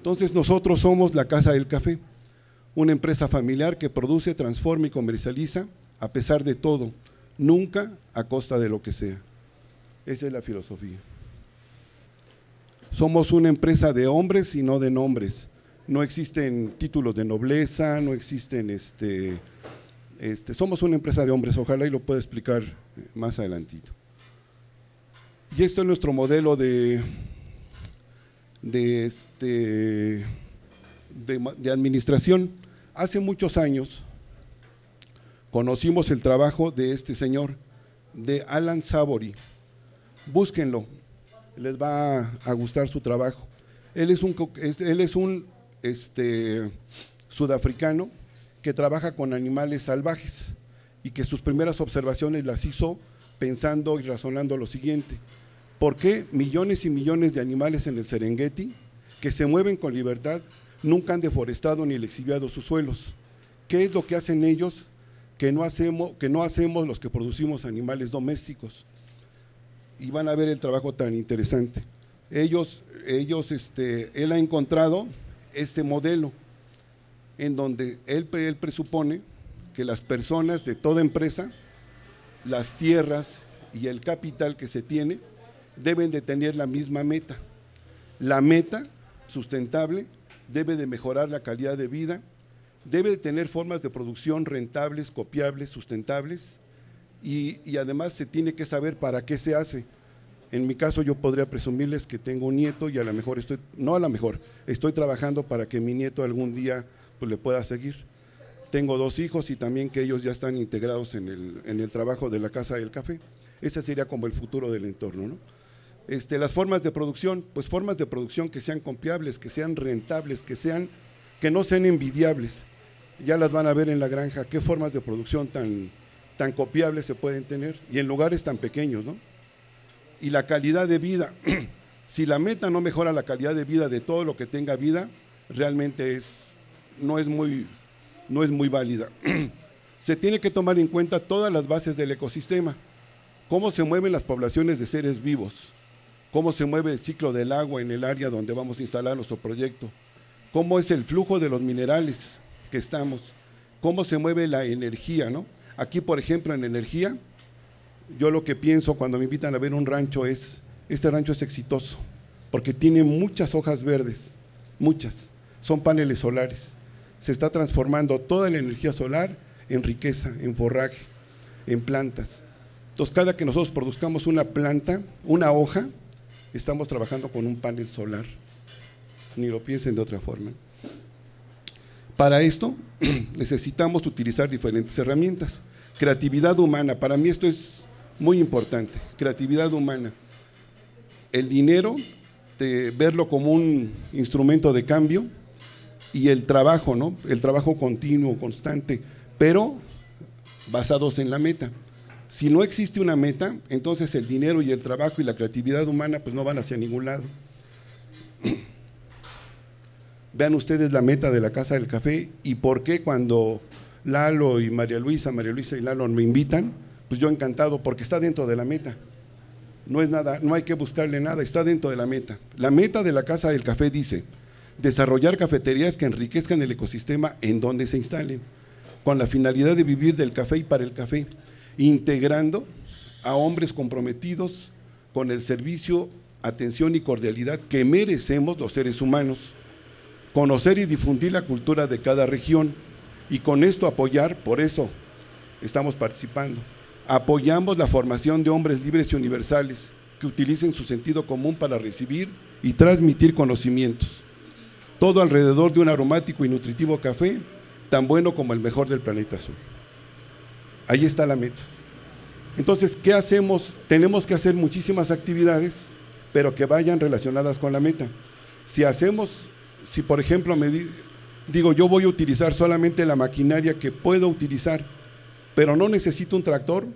Entonces nosotros somos la Casa del Café, una empresa familiar que produce, transforma y comercializa a pesar de todo, nunca a costa de lo que sea. Esa es la filosofía. Somos una empresa de hombres y no de nombres. No existen títulos de nobleza, no existen este, este, somos una empresa de hombres, ojalá y lo pueda explicar más adelantito. Y este es nuestro modelo de, de, este, de, administración. Hace muchos años conocimos el trabajo de este señor, de Alan Savory. Búsquenlo, les va a gustar su trabajo. Él es un, él es un este, sudafricano que trabaja con animales salvajes y que sus primeras observaciones las hizo pensando y razonando lo siguiente. ¿Por qué millones y millones de animales en el Serengeti que se mueven con libertad nunca han deforestado ni lexiviado sus suelos? ¿Qué es lo que hacen ellos que no hacemos, que no hacemos los que producimos animales domésticos? Y van a ver el trabajo tan interesante. Ellos, ellos, este, él ha encontrado este modelo en donde él, él presupone que las personas de toda empresa, las tierras y el capital que se tiene deben de tener la misma meta. La meta sustentable debe de mejorar la calidad de vida, debe de tener formas de producción rentables, copiables, sustentables y, y, además se tiene que saber para qué se hace. En mi caso yo podría presumirles que tengo un nieto y a lo mejor estoy, no a lo mejor, estoy trabajando para que mi nieto algún día pues le pueda seguir. Tengo dos hijos y también que ellos ya están integrados en el, en el trabajo de la Casa del Café. Ese sería como el futuro del entorno, ¿no? Este, las formas de producción, pues formas de producción que sean confiables, que sean rentables, que, sean, que no sean envidiables. Ya las van a ver en la granja, qué formas de producción tan, tan copiables se pueden tener y en lugares tan pequeños, ¿no? Y la calidad de vida. si la meta no mejora la calidad de vida de todo lo que tenga vida, realmente es no es muy, no es muy válida. se tiene que tomar en cuenta todas las bases del ecosistema, cómo se mueven las poblaciones de seres vivos, cómo se mueve el ciclo del agua en el área donde vamos a instalar nuestro proyecto, cómo es el flujo de los minerales que estamos, cómo se mueve la energía, ¿no? Aquí, por ejemplo, en energía, yo lo que pienso cuando me invitan a ver un rancho es, este rancho es exitoso, porque tiene muchas hojas verdes, muchas, son paneles solares se está transformando toda la energía solar en riqueza, en forraje, en plantas. Entonces, cada que nosotros produzcamos una planta, una hoja, estamos trabajando con un panel solar. Ni lo piensen de otra forma. Para esto necesitamos utilizar diferentes herramientas. Creatividad humana, para mí esto es muy importante. Creatividad humana. El dinero, verlo como un instrumento de cambio, y el trabajo, ¿no? El trabajo continuo, constante, pero basados en la meta. Si no existe una meta, entonces el dinero y el trabajo y la creatividad humana pues no van hacia ningún lado. Vean ustedes la meta de la Casa del Café y por qué cuando Lalo y María Luisa, María Luisa y Lalo me invitan, pues yo encantado porque está dentro de la meta. No es nada, no hay que buscarle nada, está dentro de la meta. La meta de la Casa del Café dice, desarrollar cafeterías que enriquezcan el ecosistema en donde se instalen, con la finalidad de vivir del café y para el café, integrando a hombres comprometidos con el servicio, atención y cordialidad que merecemos los seres humanos, conocer y difundir la cultura de cada región y con esto apoyar, por eso estamos participando, apoyamos la formación de hombres libres y universales que utilicen su sentido común para recibir y transmitir conocimientos todo alrededor de un aromático y nutritivo café, tan bueno como el mejor del planeta azul. Ahí está la meta. Entonces, ¿qué hacemos? Tenemos que hacer muchísimas actividades, pero que vayan relacionadas con la meta. Si hacemos, si por ejemplo digo, yo voy a utilizar solamente la maquinaria que puedo utilizar, pero no necesito un tractor,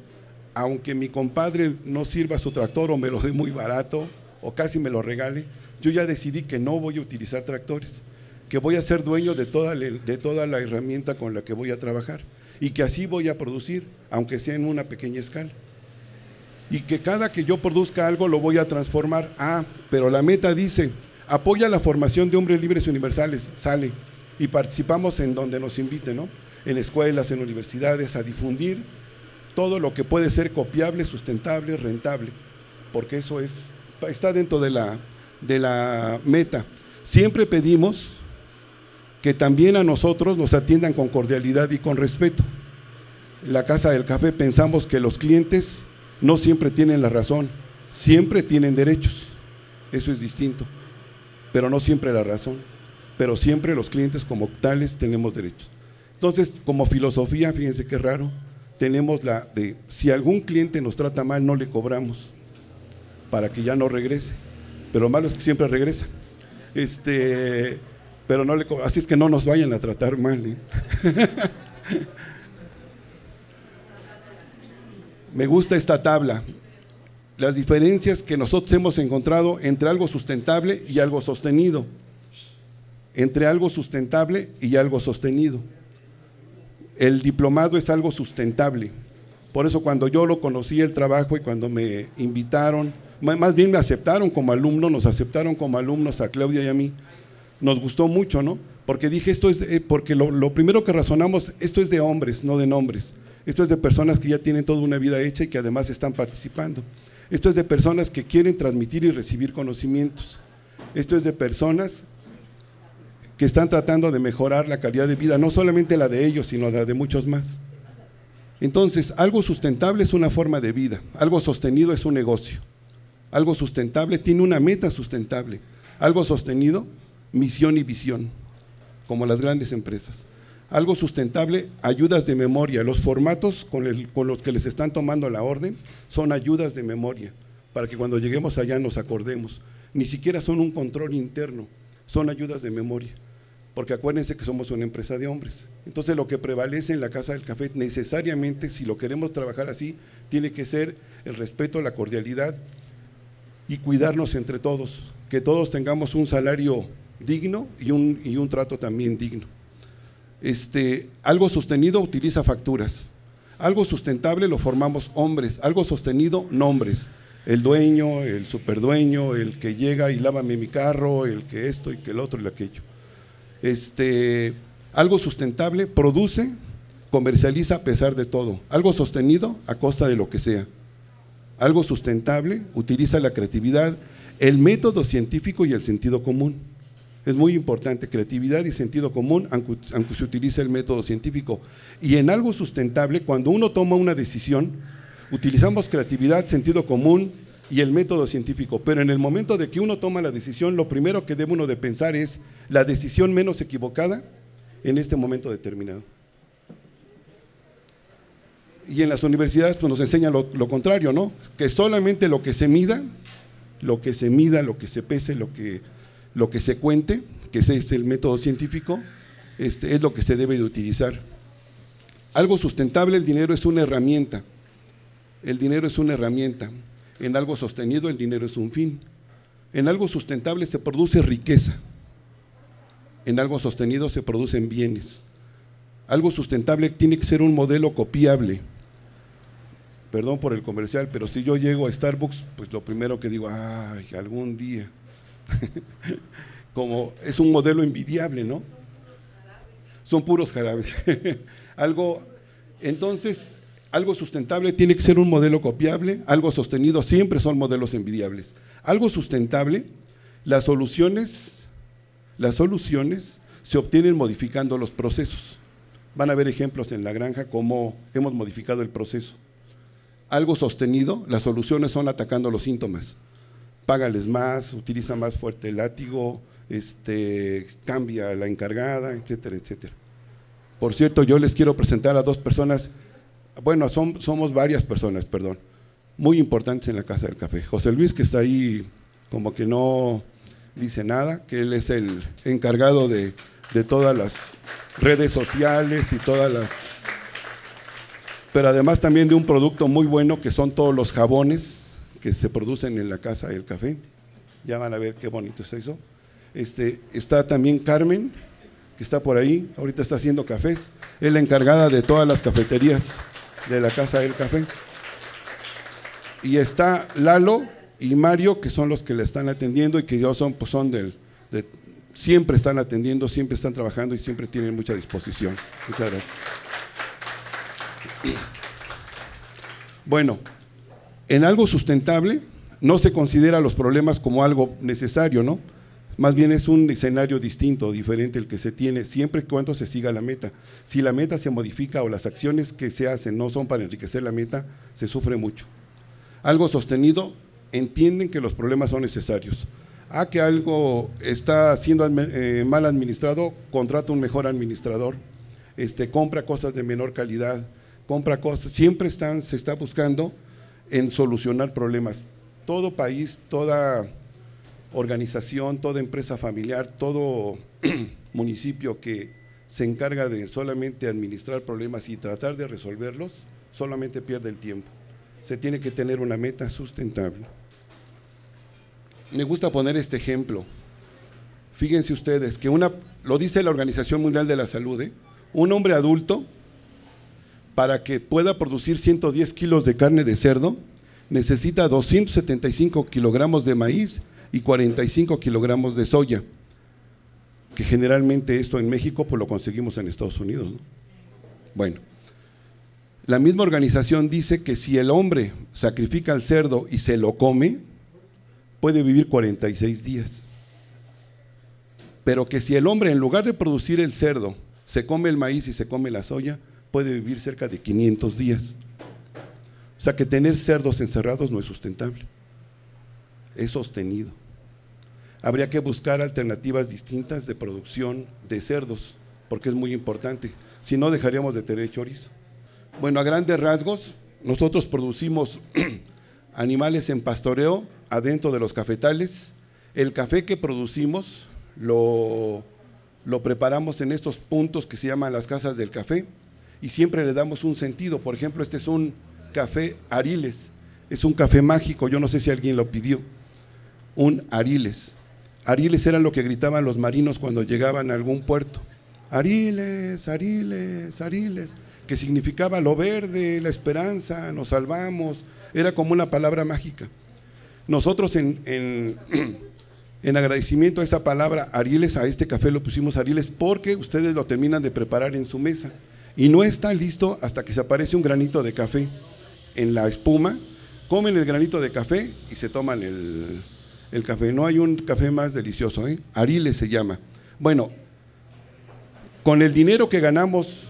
aunque mi compadre no sirva su tractor o me lo dé muy barato o casi me lo regale, yo ya decidí que no voy a utilizar tractores, que voy a ser dueño de toda la herramienta con la que voy a trabajar y que así voy a producir, aunque sea en una pequeña escala. Y que cada que yo produzca algo lo voy a transformar. Ah, pero la meta dice, Apoya la formación de hombres libres universales, sale. Y participamos en donde nos inviten, ¿no? En escuelas, en universidades, a difundir todo lo que puede ser copiable, sustentable, rentable, porque eso es, está dentro de la, de la meta. Siempre pedimos que también a nosotros nos atiendan con cordialidad y con respeto. La Casa del Café pensamos que los clientes no siempre tienen la razón, siempre tienen derechos, eso es distinto, pero no siempre la razón, pero siempre los clientes como tales tenemos derechos. Entonces, como filosofía, fíjense qué raro, tenemos la de si algún cliente nos trata mal, no le cobramos para que ya no regrese. Pero lo malo es que siempre regresa. Este, pero no le así es que no nos vayan a tratar mal. ¿eh? Me gusta esta tabla. Las diferencias que nosotros hemos encontrado entre algo sustentable y algo sostenido. Entre algo sustentable y algo sostenido el diplomado es algo sustentable. Por eso cuando yo lo conocí el trabajo y cuando me invitaron, más bien me aceptaron como alumno, nos aceptaron como alumnos a Claudia y a mí, nos gustó mucho, ¿no? Porque dije, esto es, porque lo, primero que razonamos, esto es de hombres, no de nombres. Esto es de personas que ya tienen toda una vida hecha y que además están participando. Esto es de personas que quieren transmitir y recibir conocimientos. Esto es de personas que están tratando de mejorar la calidad de vida, no solamente la de ellos, sino la de muchos más. Entonces, algo sustentable es una forma de vida, algo sostenido es un negocio, algo sustentable tiene una meta sustentable, algo sostenido, misión y visión, como las grandes empresas. Algo sustentable, ayudas de memoria. Los formatos con, los que les están tomando la orden son ayudas de memoria, para que cuando lleguemos allá nos acordemos. Ni siquiera son un control interno, son ayudas de memoria porque acuérdense que somos una empresa de hombres. Entonces lo que prevalece en la Casa del Café necesariamente, si lo queremos trabajar así, tiene que ser el respeto, la cordialidad y cuidarnos entre todos, que todos tengamos un salario digno y un trato también digno. Este, algo sostenido utiliza facturas, algo sustentable lo formamos hombres, algo sostenido nombres, el dueño, el superdueño, el que llega y lávame mi carro, el que esto y que el otro y aquello este, algo sustentable, produce, comercializa a pesar de todo. Algo sostenido a costa de lo que sea. Algo sustentable utiliza la creatividad, el método científico y el sentido común. Es muy importante, creatividad y sentido común, aunque, se utilice el método científico. Y en algo sustentable, cuando uno toma una decisión, utilizamos creatividad, sentido común y el método científico. Pero en el momento de que uno toma la decisión, lo primero que debe uno de pensar es la decisión menos equivocada en este momento determinado. Y en las universidades pues, nos enseñan lo, contrario, ¿no? Que solamente lo que se mida, lo que se mida, lo que se pese, lo que, lo que se cuente, que ese es el método científico, este, es lo que se debe de utilizar. Algo sustentable, el dinero es una herramienta. El dinero es una herramienta. En algo sostenido, el dinero es un fin. En algo sustentable se produce riqueza en algo sostenido se producen bienes. Algo sustentable tiene que ser un modelo copiable. Perdón por el comercial, pero si yo llego a Starbucks, pues lo primero que digo, ay, algún día. Como es un modelo envidiable, ¿no? Son puros jarabes. algo, entonces, algo sustentable tiene que ser un modelo copiable, algo sostenido siempre son modelos envidiables. Algo sustentable, las soluciones las soluciones se obtienen modificando los procesos. Van a ver ejemplos en la granja cómo hemos modificado el proceso. Algo sostenido, las soluciones son atacando los síntomas. Págales más, utiliza más fuerte el látigo, este, cambia la encargada, etcétera, etcétera. Por cierto, yo les quiero presentar a dos personas, bueno, somos varias personas, perdón, muy importantes en la Casa del Café. José Luis, que está ahí como que no, dice nada, que él es el encargado de, todas las redes sociales y todas las... Pero además también de un producto muy bueno que son todos los jabones que se producen en la casa del café. Ya van a ver qué bonito es eso. Este, está también Carmen, que está por ahí, ahorita está haciendo cafés. Es la encargada de todas las cafeterías de la casa del café. Y está Lalo, y Mario, que son los que le están atendiendo y que yo son, pues son del, de, siempre están atendiendo, siempre están trabajando y siempre tienen mucha disposición. Muchas gracias. Bueno, en algo sustentable no se considera los problemas como algo necesario, ¿no? Más bien es un escenario distinto, diferente el que se tiene, siempre y cuando se siga la meta. Si la meta se modifica o las acciones que se hacen no son para enriquecer la meta, se sufre mucho. Algo sostenido, entienden que los problemas son necesarios. A que algo está siendo eh, mal administrado, contrata un mejor administrador, este, compra cosas de menor calidad, compra cosas, siempre están, se está buscando en solucionar problemas. Todo país, toda organización, toda empresa familiar, todo municipio que se encarga de solamente administrar problemas y tratar de resolverlos, solamente pierde el tiempo. Se tiene que tener una meta sustentable. Me gusta poner este ejemplo. Fíjense ustedes que una, lo dice la Organización Mundial de la Salud, ¿eh? un hombre adulto, para que pueda producir 110 kilos de carne de cerdo, necesita 275 kilogramos de maíz y 45 kilogramos de soya, que generalmente esto en México pues lo conseguimos en Estados Unidos. Bueno, la misma organización dice que si el hombre sacrifica al cerdo y se lo come, puede vivir 46 días. Pero que si el hombre en lugar de producir el cerdo, se come el maíz y se come la soya, puede vivir cerca de 500 días. O sea que tener cerdos encerrados no es sustentable, es sostenido habría que buscar alternativas distintas de producción de cerdos, porque es muy importante. Si no, dejaríamos de tener chorizo. Bueno, a grandes rasgos, nosotros producimos animales en pastoreo adentro de los cafetales. El café que producimos lo, lo preparamos en estos puntos que se llaman las casas del café y siempre le damos un sentido. Por ejemplo, este es un café Ariles, es un café mágico, yo no sé si alguien lo pidió, un Ariles. Ariles era lo que gritaban los marinos cuando llegaban a algún puerto. Ariles, Ariles, Ariles, que significaba lo verde, la esperanza, nos salvamos, era como una palabra mágica. Nosotros en, en, agradecimiento a esa palabra Ariles, a este café lo pusimos Ariles porque ustedes lo terminan de preparar en su mesa y no está listo hasta que se aparece un granito de café en la espuma, comen el granito de café y se toman el, el café. No hay un café más delicioso, ¿eh? Ariles se llama. Bueno, con el dinero que ganamos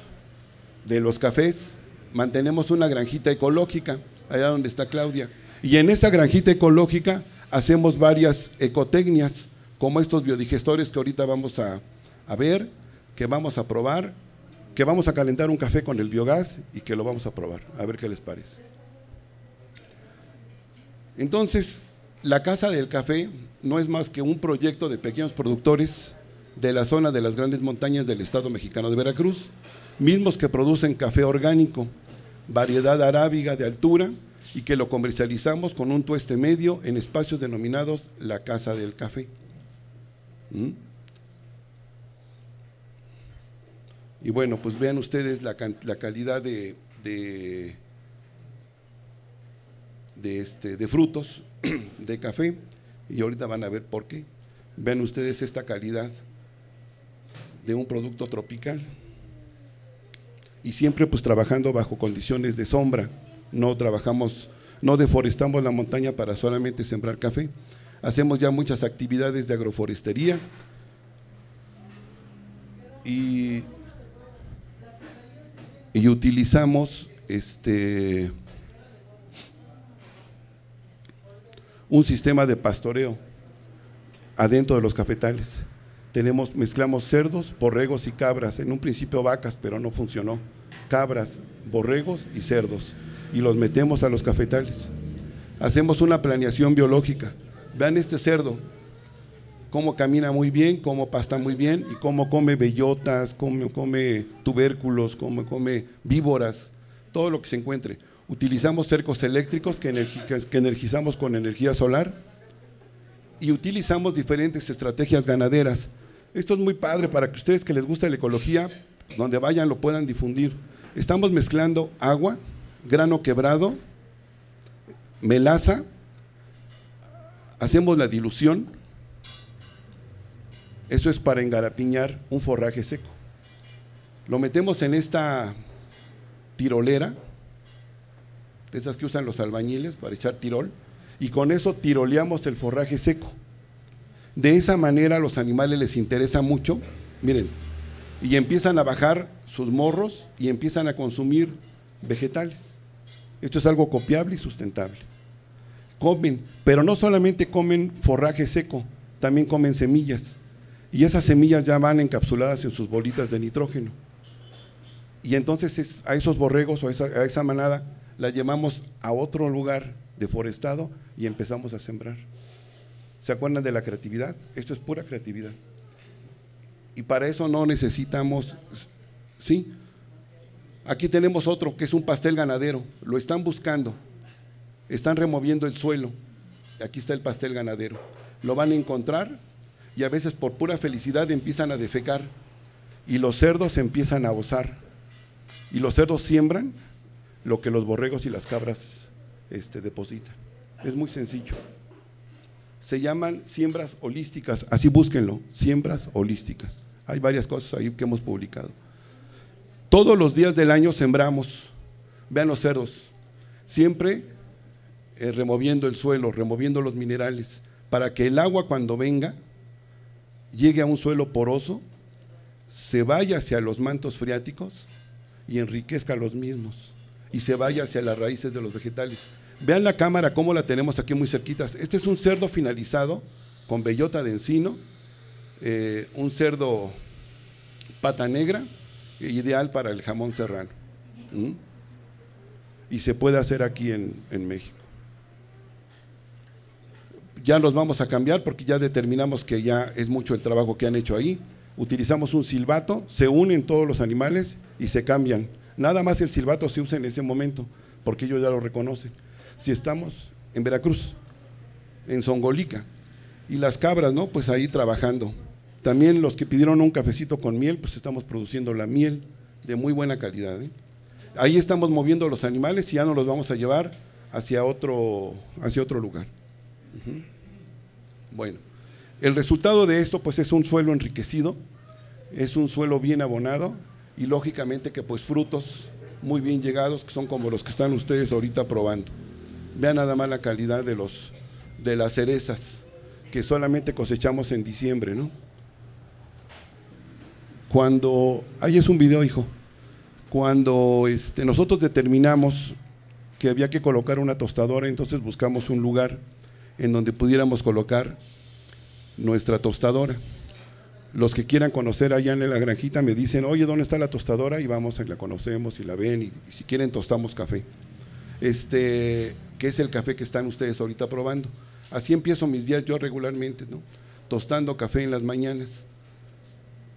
de los cafés, mantenemos una granjita ecológica, allá donde está Claudia. Y en esa granjita ecológica hacemos varias ecotecnias, como estos biodigestores que ahorita vamos a, a ver, que vamos a probar, que vamos a calentar un café con el biogás y que lo vamos a probar, a ver qué les parece. Entonces, la Casa del Café no es más que un proyecto de pequeños productores de la zona de las grandes montañas del estado mexicano de Veracruz, mismos que producen café orgánico, variedad arábiga de altura y que lo comercializamos con un tueste medio en espacios denominados la Casa del Café. ¿Mm? Y bueno, pues vean ustedes la, calidad de, de, este, de frutos de café y ahorita van a ver por qué. Vean ustedes esta calidad de un producto tropical y siempre pues trabajando bajo condiciones de sombra. No trabajamos, no deforestamos la montaña para solamente sembrar café. Hacemos ya muchas actividades de agroforestería y, y utilizamos este un sistema de pastoreo adentro de los cafetales. Tenemos, mezclamos cerdos, borregos y cabras, en un principio vacas, pero no funcionó. Cabras, borregos y cerdos. Y los metemos a los cafetales. Hacemos una planeación biológica. Vean este cerdo, cómo camina muy bien, cómo pasta muy bien y cómo come bellotas, cómo come tubérculos, cómo come víboras, todo lo que se encuentre. Utilizamos cercos eléctricos que, energizamos con energía solar y utilizamos diferentes estrategias ganaderas. Esto es muy padre para que ustedes que les gusta la ecología, donde vayan lo puedan difundir. Estamos mezclando agua, grano quebrado, melaza, hacemos la dilución. Eso es para engarapiñar un forraje seco. Lo metemos en esta tirolera, de esas que usan los albañiles para echar tirol, y con eso tiroleamos el forraje seco. De esa manera a los animales les interesa mucho, miren, y empiezan a bajar sus morros y empiezan a consumir vegetales. Esto es algo copiable y sustentable. Comen, pero no solamente comen forraje seco, también comen semillas. Y esas semillas ya van encapsuladas en sus bolitas de nitrógeno. Y entonces a esos borregos o a esa, manada la llevamos a otro lugar deforestado y empezamos a sembrar. ¿Se acuerdan de la creatividad? Esto es pura creatividad. Y para eso no necesitamos, ¿sí? Aquí tenemos otro que es un pastel ganadero. Lo están buscando. Están removiendo el suelo. Aquí está el pastel ganadero. Lo van a encontrar y a veces por pura felicidad empiezan a defecar y los cerdos empiezan a osar. Y los cerdos siembran lo que los borregos y las cabras este, depositan. Es muy sencillo se llaman siembras holísticas, así búsquenlo, siembras holísticas. Hay varias cosas ahí que hemos publicado. Todos los días del año sembramos, vean los cerdos, siempre eh, removiendo el suelo, removiendo los minerales, para que el agua cuando venga llegue a un suelo poroso, se vaya hacia los mantos freáticos y enriquezca los mismos, y se vaya hacia las raíces de los vegetales. Vean la cámara, cómo la tenemos aquí muy cerquitas. Este es un cerdo finalizado con bellota de encino, eh, un cerdo pata negra, ideal para el jamón serrano. Y se puede hacer aquí en, en México. Ya los vamos a cambiar porque ya determinamos que ya es mucho el trabajo que han hecho ahí. Utilizamos un silbato, se unen todos los animales y se cambian. Nada más el silbato se usa en ese momento porque ellos ya lo reconocen si estamos en Veracruz, en Zongolica, y las cabras, ¿no? Pues ahí trabajando. También los que pidieron un cafecito con miel, pues estamos produciendo la miel de muy buena calidad. ¿eh? Ahí estamos moviendo los animales y ya nos los vamos a llevar hacia otro, hacia otro lugar. Bueno, el resultado de esto pues es un suelo enriquecido, es un suelo bien abonado y lógicamente que pues frutos muy bien llegados que son como los que están ustedes ahorita probando. Vean nada más la calidad de, los, de las cerezas que solamente cosechamos en diciembre, ¿no? Cuando, ahí es un video, hijo, cuando este, nosotros determinamos que había que colocar una tostadora, entonces buscamos un lugar en donde pudiéramos colocar nuestra tostadora. Los que quieran conocer allá en la granjita me dicen, oye, ¿dónde está la tostadora? Y vamos la conocemos y la ven y, si quieren tostamos café. Este, que es el café que están ustedes ahorita probando. Así empiezo mis días yo regularmente. Tostando café en las mañanas.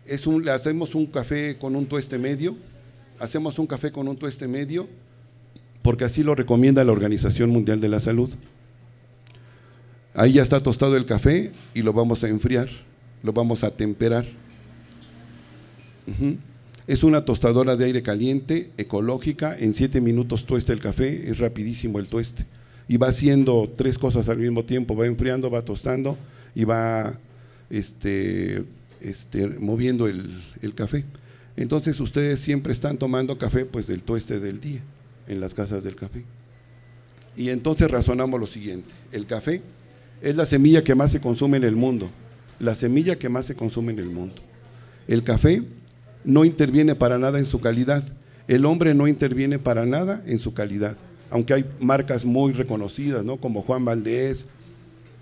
Es un, le hacemos un café con un tueste medio, hacemos un café con un tueste medio, porque así lo recomienda la Organización Mundial de la Salud. Ahí ya está tostado el café y lo vamos a enfriar, lo vamos a temperar. Es una tostadora de aire caliente, ecológica, en siete minutos tuesta el café, es rapidísimo el tueste. Y va haciendo tres cosas al mismo tiempo, va enfriando, va tostando y va este, este, moviendo el, el café. Entonces ustedes siempre están tomando café pues del tueste del día, en las casas del café. Y entonces razonamos lo siguiente, el café es la semilla que más se consume en el mundo, la semilla que más se consume en el mundo. El café no interviene para nada en su calidad. El hombre no interviene para nada en su calidad. Aunque hay marcas muy reconocidas, ¿no? Como Juan Valdés,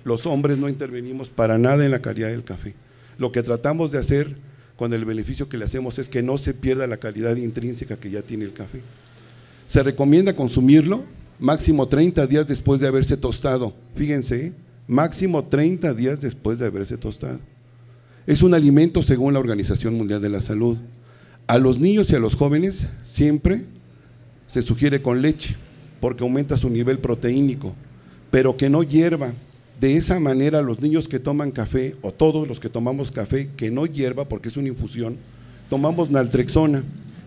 los hombres no intervenimos para nada en la calidad del café. Lo que tratamos de hacer con el beneficio que le hacemos es que no se pierda la calidad intrínseca que ya tiene el café. Se recomienda consumirlo máximo 30 días después de haberse tostado. Fíjense, ¿eh? Máximo 30 días después de haberse tostado. Es un alimento según la Organización Mundial de la Salud. A los niños y a los jóvenes siempre se sugiere con leche porque aumenta su nivel proteínico, pero que no hierva. De esa manera los niños que toman café o todos los que tomamos café que no hierva porque es una infusión, tomamos naltrexona,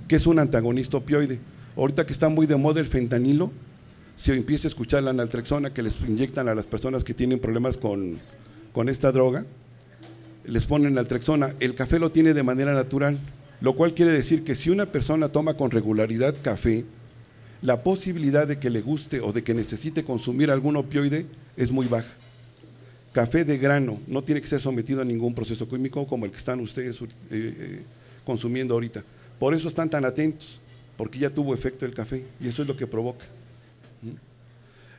que es un antagonista opioide. Ahorita que está muy de moda el fentanilo, se empieza a escuchar la naltrexona que les inyectan a las personas que tienen problemas con, con esta droga, les ponen naltrexona. El café lo tiene de manera natural, lo cual quiere decir que si una persona toma con regularidad café, la posibilidad de que le guste o de que necesite consumir algún opioide es muy baja. Café de grano no tiene que ser sometido a ningún proceso químico como el que están ustedes eh, eh, consumiendo ahorita. Por eso están tan atentos, porque ya tuvo efecto el café y eso es lo que provoca.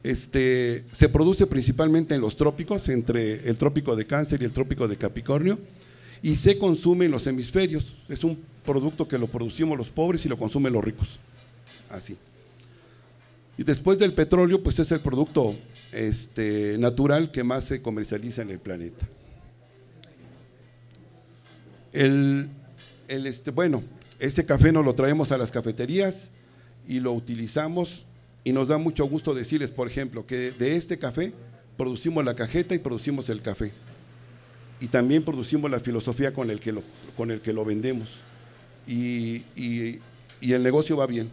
Este, se produce principalmente en los trópicos, entre el trópico de Cáncer y el trópico de Capricornio, y se consume en los hemisferios. Es un producto que lo producimos los pobres y lo consumen los ricos. Así. Y después del petróleo, pues es el producto este, natural que más se comercializa en el planeta. El, este, bueno, ese café nos lo traemos a las cafeterías y lo utilizamos y nos da mucho gusto decirles, por ejemplo, que de este café producimos la cajeta y producimos el café. Y también producimos la filosofía con el que lo, con el que lo vendemos. Y, y el negocio va bien.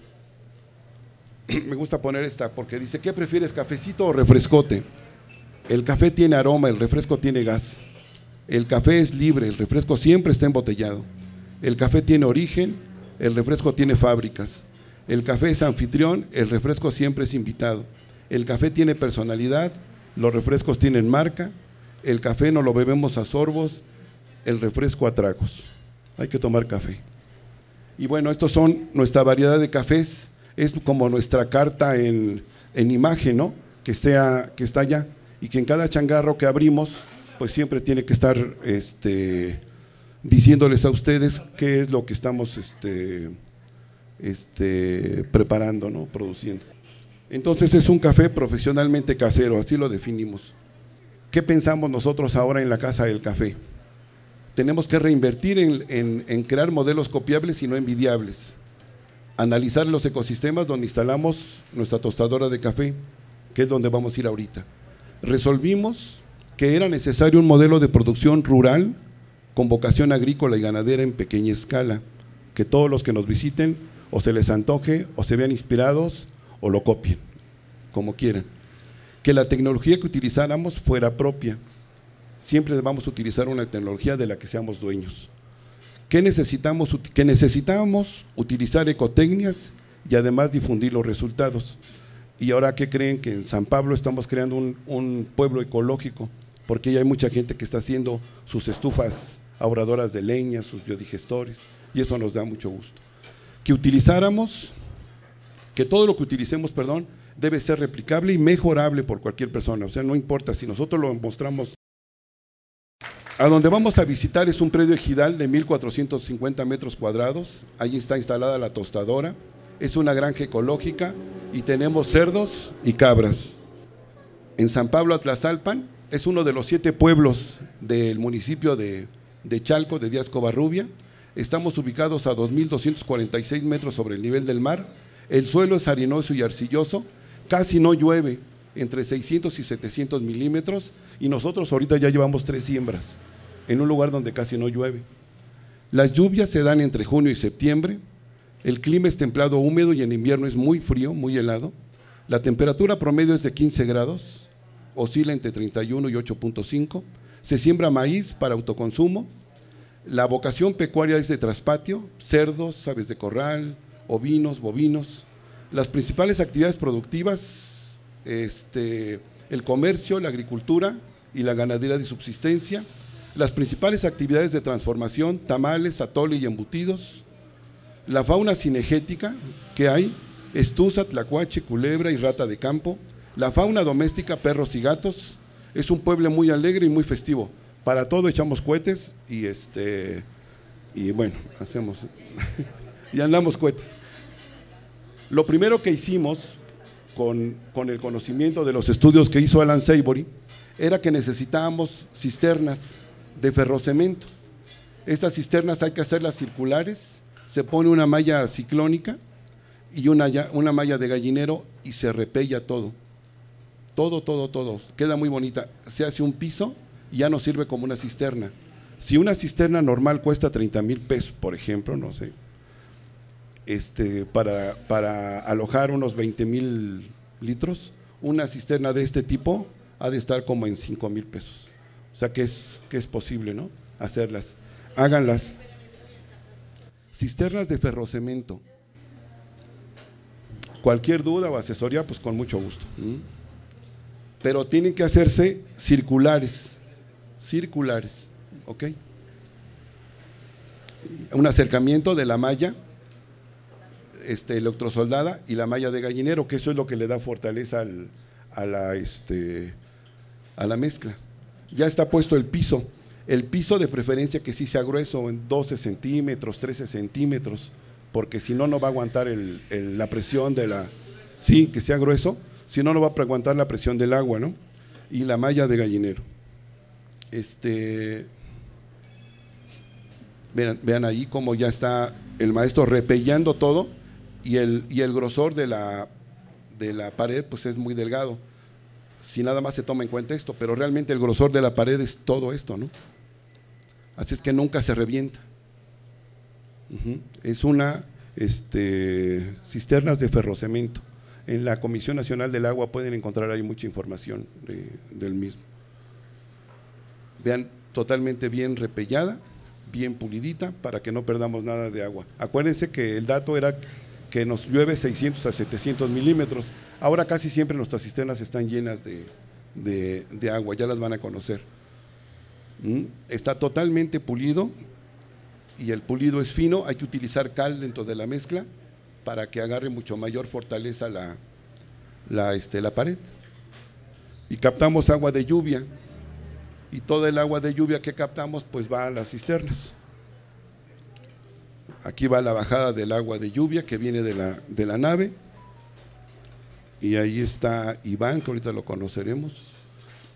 Me gusta poner esta porque dice, ¿qué prefieres, cafecito o refrescote? El café tiene aroma, el refresco tiene gas. El café es libre, el refresco siempre está embotellado. El café tiene origen, el refresco tiene fábricas. El café es anfitrión, el refresco siempre es invitado. El café tiene personalidad, los refrescos tienen marca. El café no lo bebemos a sorbos, el refresco a tragos. Hay que tomar café. Y bueno, estos son nuestra variedad de cafés. Es como nuestra carta en, imagen, ¿no? Que, que está allá. Y que en cada changarro que abrimos, pues siempre tiene que estar este, diciéndoles a ustedes qué es lo que estamos este, este, preparando, ¿no? produciendo. Entonces es un café profesionalmente casero, así lo definimos. ¿Qué pensamos nosotros ahora en la casa del café? Tenemos que reinvertir en, en crear modelos copiables y no envidiables. Analizar los ecosistemas donde instalamos nuestra tostadora de café, que es donde vamos a ir ahorita. Resolvimos que era necesario un modelo de producción rural con vocación agrícola y ganadera en pequeña escala, que todos los que nos visiten o se les antoje, o se vean inspirados, o lo copien, como quieran. Que la tecnología que utilizáramos fuera propia. Siempre vamos a utilizar una tecnología de la que seamos dueños. Que necesitamos? Que necesitamos utilizar ecotecnias y además difundir los resultados. Y ahora, ¿qué creen? Que en San Pablo estamos creando un, un pueblo ecológico, porque ya hay mucha gente que está haciendo sus estufas ahorradoras de leña, sus biodigestores, y eso nos da mucho gusto que utilizáramos, que todo lo que utilicemos, perdón, debe ser replicable y mejorable por cualquier persona. O sea, no importa si nosotros lo mostramos. A donde vamos a visitar es un predio ejidal de 1.450 metros cuadrados. Allí está instalada la tostadora. Es una granja ecológica y tenemos cerdos y cabras. En San Pablo Atlazalpan es uno de los siete pueblos del municipio de, de Chalco, de Díaz Covarrubia. Estamos ubicados a 2.246 metros sobre el nivel del mar. El suelo es arenoso y arcilloso. Casi no llueve, entre 600 y 700 milímetros. Y nosotros ahorita ya llevamos tres siembras en un lugar donde casi no llueve. Las lluvias se dan entre junio y septiembre. El clima es templado húmedo y en invierno es muy frío, muy helado. La temperatura promedio es de 15 grados, oscila entre 31 y 8.5. Se siembra maíz para autoconsumo, la vocación pecuaria es de traspatio, cerdos, aves de corral, ovinos, bovinos. Las principales actividades productivas, este, el comercio, la agricultura y la ganadería de subsistencia. Las principales actividades de transformación, tamales, atole y embutidos. La fauna cinegética que hay, estuza, tlacuache, culebra y rata de campo. La fauna doméstica, perros y gatos. Es un pueblo muy alegre y muy festivo para todo echamos cohetes y este y bueno, hacemos y andamos cohetes. Lo primero que hicimos con, con, el conocimiento de los estudios que hizo Alan Savory era que necesitábamos cisternas de ferrocemento. Estas cisternas hay que hacerlas circulares, se pone una malla ciclónica y una, una malla de gallinero y se repella todo. Todo, todo, todo. Queda muy bonita. Se hace un piso ya no sirve como una cisterna. Si una cisterna normal cuesta 30 mil pesos, por ejemplo, no sé, este, para, para alojar unos 20 mil litros, una cisterna de este tipo ha de estar como en 5 mil pesos. O sea que es, que es posible, ¿no? Hacerlas. Háganlas. Cisternas de ferrocemento. Cualquier duda o asesoría, pues con mucho gusto. Pero tienen que hacerse circulares. Circulares. ¿Ok? Un acercamiento de la malla este, electrosoldada y la malla de gallinero, que eso es lo que le da fortaleza a, la, este, a la mezcla. Ya está puesto el piso. El piso de preferencia que sí sea grueso, en 12 centímetros, 13 centímetros, porque si no, no va a aguantar la presión de la... Sí, que sea grueso, si no, no va a aguantar la presión del agua, ¿no? Y la malla de gallinero. Este, vean, vean ahí cómo ya está el maestro repellando todo y el, y el grosor de la, de la pared pues es muy delgado, si nada más se toma en cuenta esto, pero realmente el grosor de la pared es todo esto, ¿no? Así es que nunca se revienta. Es una este, cisternas de ferrocemento. En la Comisión Nacional del Agua pueden encontrar ahí mucha información del mismo. Vean, totalmente bien repellada, bien pulidita, para que no perdamos nada de agua. Acuérdense que el dato era que nos llueve 600 a 700 milímetros. Ahora casi siempre nuestras cisternas están llenas de, agua, ya las van a conocer. ¿Mm? Está totalmente pulido y el pulido es fino. Hay que utilizar cal dentro de la mezcla para que agarre mucho mayor fortaleza la, la, este, la pared. Y captamos agua de lluvia. Y toda el agua de lluvia que captamos pues va a las cisternas. Aquí va la bajada del agua de lluvia que viene de la, de la nave. Y ahí está Iván, que ahorita lo conoceremos.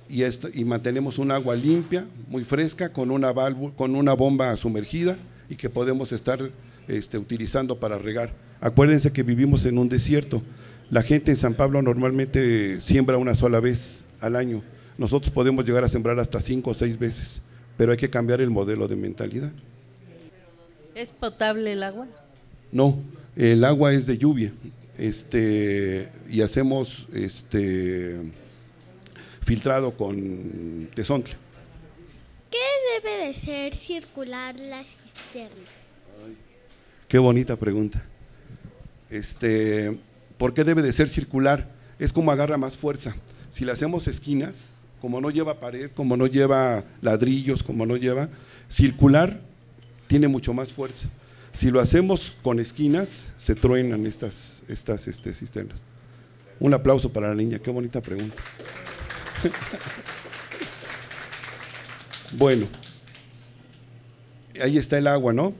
Y, y mantenemos un agua limpia, muy fresca, con una, con una bomba sumergida y que podemos estar este, utilizando para regar. Acuérdense que vivimos en un desierto. La gente en San Pablo normalmente siembra una sola vez al año. Nosotros podemos llegar a sembrar hasta cinco o seis veces, pero hay que cambiar el modelo de mentalidad. ¿Es potable el agua? No, el agua es de lluvia. Este, y hacemos este filtrado con tesontle. ¿Qué debe de ser circular la cisterna? qué bonita pregunta. Este, ¿por qué debe de ser circular? Es como agarra más fuerza. Si le hacemos esquinas, como no lleva pared, como no lleva ladrillos, como no lleva circular, tiene mucho más fuerza. Si lo hacemos con esquinas, se truenan estas, estas este, cisternas. Un aplauso para la niña, qué bonita pregunta. bueno, ahí está el agua, ¿no?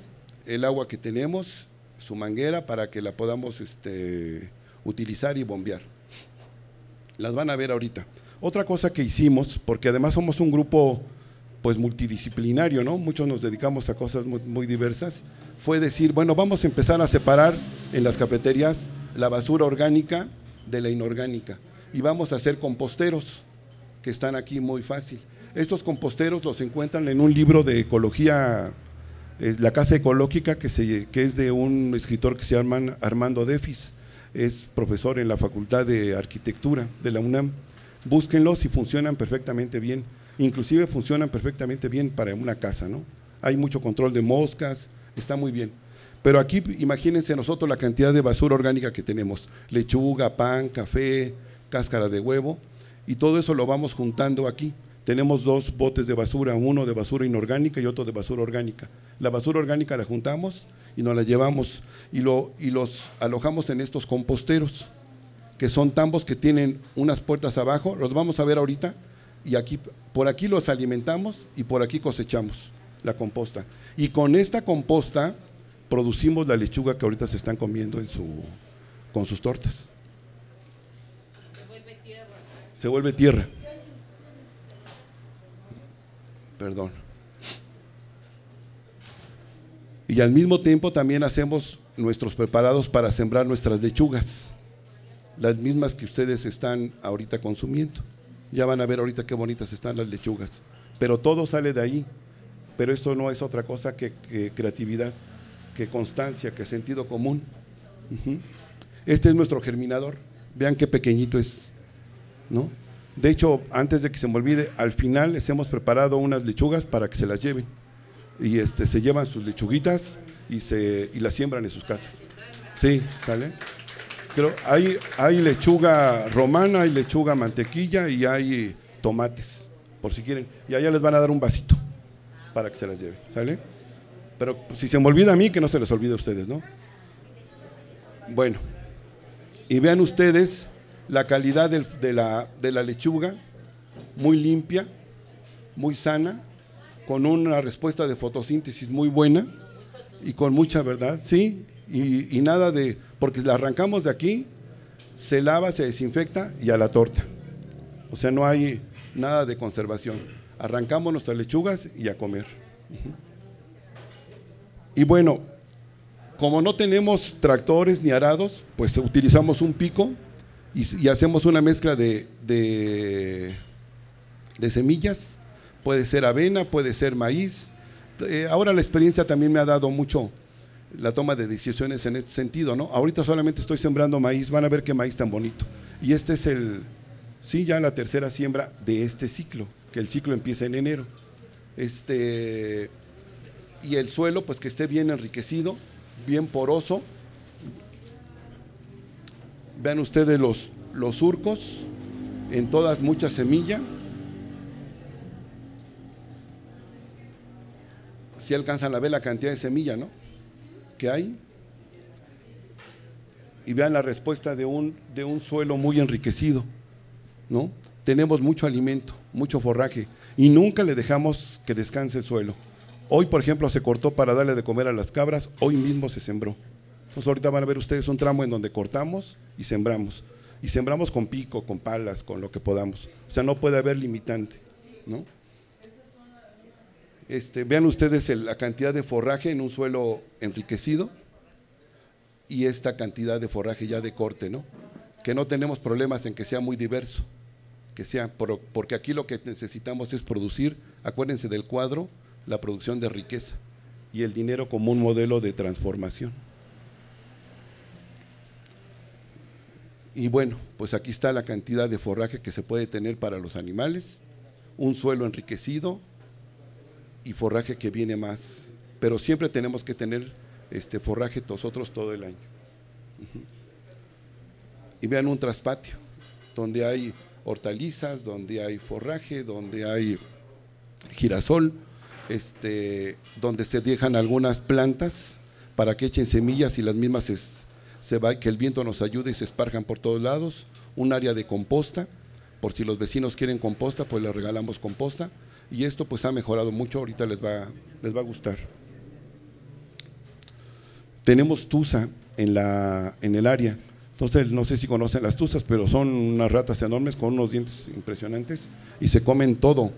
El agua que tenemos, su manguera para que la podamos este, utilizar y bombear. Las van a ver ahorita. Otra cosa que hicimos, porque además somos un grupo pues multidisciplinario, ¿no? Muchos nos dedicamos a cosas muy, diversas, fue decir, bueno, vamos a empezar a separar en las cafeterías la basura orgánica de la inorgánica y vamos a hacer composteros que están aquí muy fácil. Estos composteros los encuentran en un libro de ecología, La Casa Ecológica, que, se, que es de un escritor que se llama Armando Defis, es profesor en la Facultad de Arquitectura de la UNAM. Búsquenlos y funcionan perfectamente bien inclusive funcionan perfectamente bien para una casa, ¿no? Hay mucho control de moscas, está muy bien. Pero aquí imagínense nosotros la cantidad de basura orgánica que tenemos, lechuga, pan, café, cáscara de huevo, y todo eso lo vamos juntando aquí. Tenemos dos botes de basura, uno de basura inorgánica y otro de basura orgánica. La basura orgánica la juntamos y nos la llevamos y, lo, y los alojamos en estos composteros, que son tambos que tienen unas puertas abajo, los vamos a ver ahorita, y aquí, por aquí los alimentamos y por aquí cosechamos la composta. Y con esta composta producimos la lechuga que ahorita se están comiendo en su, con sus tortas. Se vuelve tierra. Se vuelve tierra. Perdón. Y al mismo tiempo también hacemos nuestros preparados para sembrar nuestras lechugas, las mismas que ustedes están ahorita consumiendo. Ya van a ver ahorita qué bonitas están las lechugas. Pero todo sale de ahí. Pero esto no es otra cosa que, creatividad, que constancia, que sentido común. Este es nuestro germinador. Vean qué pequeñito es, ¿no? De hecho, antes de que se me olvide, al final les hemos preparado unas lechugas para que se las lleven. Y este, se llevan sus lechuguitas y, se, y las siembran en sus casas. Sí, ¿sale? Creo, hay, hay lechuga romana, hay lechuga mantequilla y hay tomates, por si quieren. Y allá les van a dar un vasito para que se las lleven, ¿sale? Pero si se me olvida a mí, que no se les olvide a ustedes, ¿no? Bueno, y vean ustedes la calidad de, la, de la lechuga, muy limpia, muy sana, con una respuesta de fotosíntesis muy buena y con mucha verdad, ¿sí? Y, nada de, porque la arrancamos de aquí, se lava, se desinfecta y a la torta. O sea, no hay nada de conservación. Arrancamos nuestras lechugas y a comer. Y bueno, como no tenemos tractores ni arados, pues utilizamos un pico y, hacemos una mezcla de, de, semillas. Puede ser avena, puede ser maíz. Eh, ahora la experiencia también me ha dado mucho la toma de decisiones en este sentido, ¿no? Ahorita solamente estoy sembrando maíz, van a ver qué maíz tan bonito. Y este es el, sí, ya la tercera siembra de este ciclo, que el ciclo empieza en enero. Este, y el suelo, pues que esté bien enriquecido, bien poroso. Vean ustedes los, los surcos, en todas mucha semilla. Si alcanzan a ver la cantidad de semilla, ¿no? Que hay. Y vean la respuesta de un, de un suelo muy enriquecido, ¿no? Tenemos mucho alimento, mucho forraje, y nunca le dejamos que descanse el suelo. Hoy, por ejemplo, se cortó para darle de comer a las cabras, hoy mismo se sembró. Entonces ahorita van a ver ustedes un tramo en donde cortamos y sembramos. Y sembramos con pico, con palas, con lo que podamos. O sea, no puede haber limitante. ¿no? Este, vean ustedes la cantidad de forraje en un suelo enriquecido y esta cantidad de forraje ya de corte, ¿no? Que no tenemos problemas en que sea muy diverso, que sea, porque aquí lo que necesitamos es producir, acuérdense del cuadro, la producción de riqueza y el dinero como un modelo de transformación. Y bueno, pues aquí está la cantidad de forraje que se puede tener para los animales, un suelo enriquecido y forraje que viene más. Pero siempre tenemos que tener este forraje nosotros todo el año. Y vean un traspatio, donde hay hortalizas, donde hay forraje, donde hay girasol, este, donde se dejan algunas plantas para que echen semillas y las mismas se, va, que el viento nos ayude y se esparjan por todos lados, un área de composta, por si los vecinos quieren composta, pues les regalamos composta, y esto pues ha mejorado mucho, ahorita les va, les va a gustar. Tenemos tusa en, la, en el área, entonces no sé si conocen las tuzas, pero son unas ratas enormes con unos dientes impresionantes y se comen todo.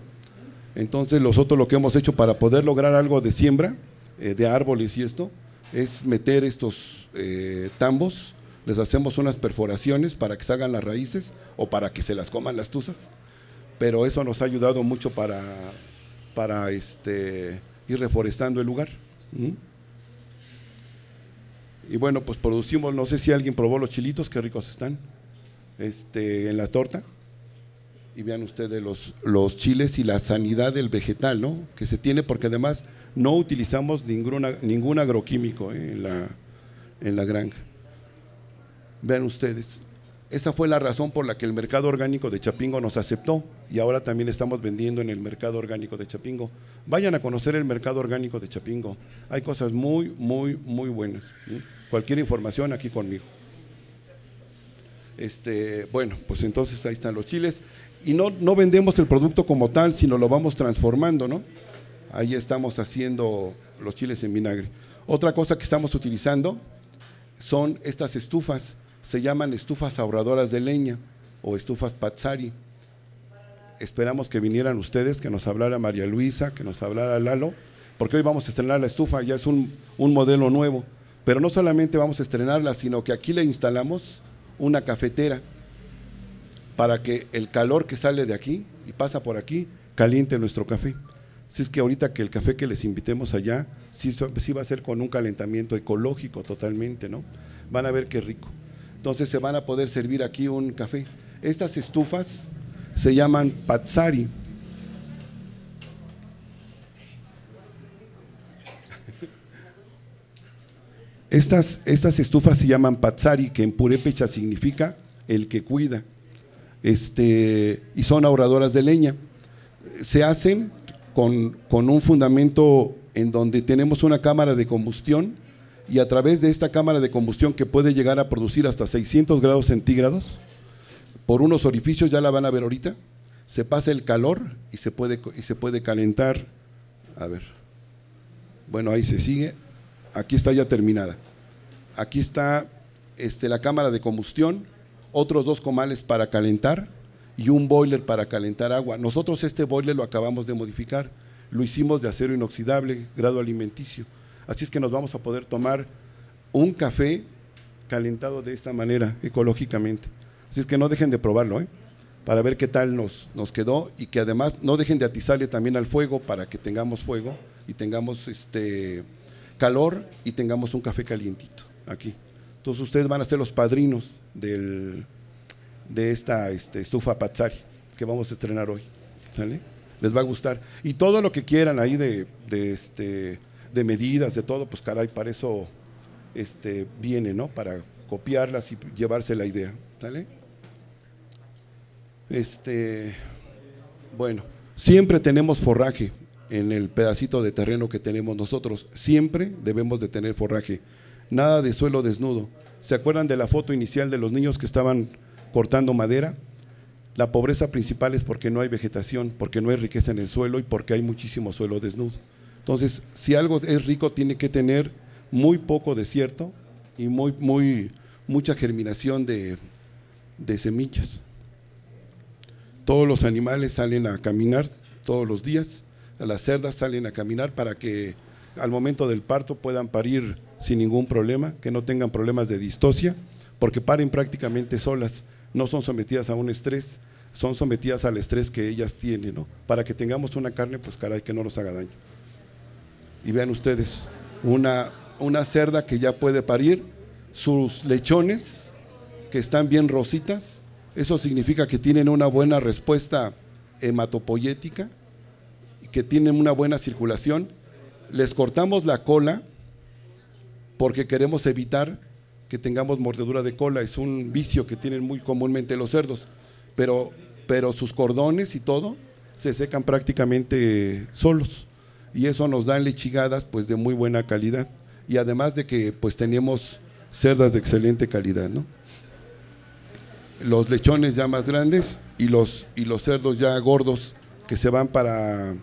Entonces nosotros lo que hemos hecho para poder lograr algo de siembra eh, de árboles y esto es meter estos eh, tambos, les hacemos unas perforaciones para que salgan las raíces o para que se las coman las tuzas, pero eso nos ha ayudado mucho para, para este, ir reforestando el lugar. Y bueno, pues producimos, no sé si alguien probó los chilitos, qué ricos están, este, en la torta y vean ustedes los, los chiles y la sanidad del vegetal, ¿no? Que se tiene porque además no utilizamos ninguna, ningún agroquímico ¿eh? en, la, en la granja. Vean ustedes, esa fue la razón por la que el mercado orgánico de Chapingo nos aceptó y ahora también estamos vendiendo en el mercado orgánico de Chapingo. Vayan a conocer el mercado orgánico de Chapingo. Hay cosas muy, muy, muy buenas. Cualquier información aquí conmigo. Este, bueno, pues entonces ahí están los chiles y no, no vendemos el producto como tal, sino lo vamos transformando, ¿no? Ahí estamos haciendo los chiles en vinagre. Otra cosa que estamos utilizando son estas estufas, se llaman estufas ahorradoras de leña o estufas Pazzari. Esperamos que vinieran ustedes, que nos hablara María Luisa, que nos hablara Lalo, porque hoy vamos a estrenar la estufa, ya es un, un modelo nuevo. Pero no solamente vamos a estrenarla, sino que aquí le instalamos una cafetera para que el calor que sale de aquí y pasa por aquí caliente nuestro café. Si es que ahorita que el café que les invitemos allá, sí, va a ser con un calentamiento ecológico totalmente, ¿no? Van a ver qué rico. Entonces se van a poder servir aquí un café. Estas estufas se llaman patsari. Estas, estas estufas se llaman patsari, que en purépecha significa el que cuida, este, y son ahorradoras de leña. Se hacen con, con un fundamento en donde tenemos una cámara de combustión y a través de esta cámara de combustión que puede llegar a producir hasta 600 grados centígrados, por unos orificios, ya la van a ver ahorita, se pasa el calor y se puede, y se puede calentar. A ver, bueno, ahí se sigue. Aquí está ya terminada. Aquí está este, la cámara de combustión, otros dos comales para calentar y un boiler para calentar agua. Nosotros este boiler lo acabamos de modificar, lo hicimos de acero inoxidable, grado alimenticio. Así es que nos vamos a poder tomar un café calentado de esta manera, ecológicamente. Así es que no dejen de probarlo, ¿eh? para ver qué tal nos, nos quedó y que además no dejen de atizarle también al fuego para que tengamos fuego y tengamos este calor y tengamos un café calientito aquí. Entonces ustedes van a ser los padrinos del, de esta este, estufa Pazzari que vamos a estrenar hoy. ¿Sale? Les va a gustar. Y todo lo que quieran ahí de, de, este, de medidas, de todo, pues caray, para eso este, viene, ¿no? Para copiarlas y llevarse la idea. ¿Sale? Este, bueno, siempre tenemos forraje en el pedacito de terreno que tenemos nosotros. Siempre debemos de tener forraje. Nada de suelo desnudo. ¿Se acuerdan de la foto inicial de los niños que estaban cortando madera? La pobreza principal es porque no hay vegetación, porque no hay riqueza en el suelo y porque hay muchísimo suelo desnudo. Entonces, si algo es rico, tiene que tener muy poco desierto y muy, muy, mucha germinación de, de semillas. Todos los animales salen a caminar todos los días, las cerdas salen a caminar para que al momento del parto puedan parir sin ningún problema, que no tengan problemas de distosia, porque paren prácticamente solas, no son sometidas a un estrés, son sometidas al estrés que ellas tienen, ¿no? Para que tengamos una carne, pues caray, que no nos haga daño. Y vean ustedes, una, una cerda que ya puede parir, sus lechones, que están bien rositas, eso significa que tienen una buena respuesta hematopoyética, que tienen una buena circulación. Les cortamos la cola porque queremos evitar que tengamos mordedura de cola. Es un vicio que tienen muy comúnmente los cerdos, pero, pero sus cordones y todo se secan prácticamente solos y eso nos da lechigadas pues de muy buena calidad y además de que pues tenemos cerdas de excelente calidad, ¿no? los lechones ya más grandes y los, y los cerdos ya gordos que se van para,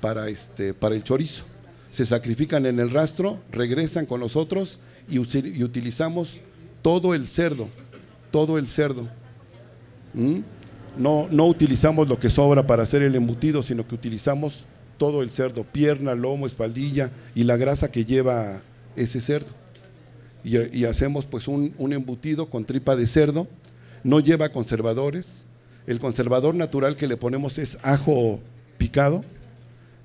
para, este, para el chorizo. Se sacrifican en el rastro, regresan con nosotros y, y utilizamos todo el cerdo, todo el cerdo. ¿Mm? No, no utilizamos lo que sobra para hacer el embutido, sino que utilizamos todo el cerdo, pierna, lomo, espaldilla y la grasa que lleva ese cerdo. Y, hacemos pues un, un embutido con tripa de cerdo no lleva conservadores. El conservador natural que le ponemos es ajo picado.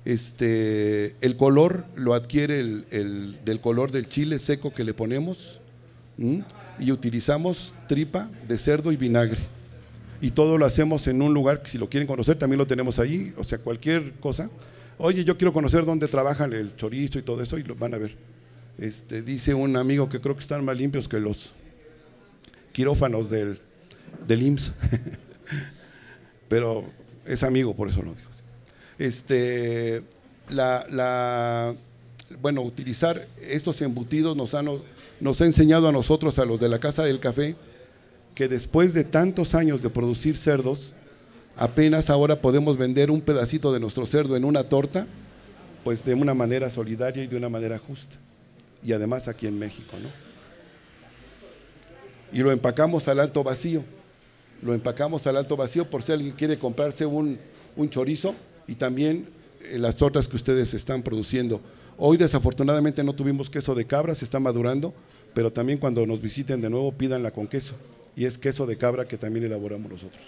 Este, el color lo adquiere el, del color del chile seco que le ponemos y utilizamos tripa de cerdo y vinagre. Y todo lo hacemos en un lugar que si lo quieren conocer también lo tenemos ahí, o sea, cualquier cosa. Oye, yo quiero conocer dónde trabajan el chorizo y todo eso y lo van a ver. Este, dice un amigo que creo que están más limpios que los quirófanos del, del IMSS, pero es amigo, por eso lo digo. Este, la, bueno, utilizar estos embutidos nos ha, nos ha enseñado a nosotros, a los de la Casa del Café, que después de tantos años de producir cerdos, apenas ahora podemos vender un pedacito de nuestro cerdo en una torta, pues de una manera solidaria y de una manera justa. Y además aquí en México, ¿no? Y lo empacamos al alto vacío lo empacamos al alto vacío por si alguien quiere comprarse un, chorizo y también eh, las tortas que ustedes están produciendo. Hoy desafortunadamente no tuvimos queso de cabra, se está madurando, pero también cuando nos visiten de nuevo pídanla con queso. Y es queso de cabra que también elaboramos nosotros.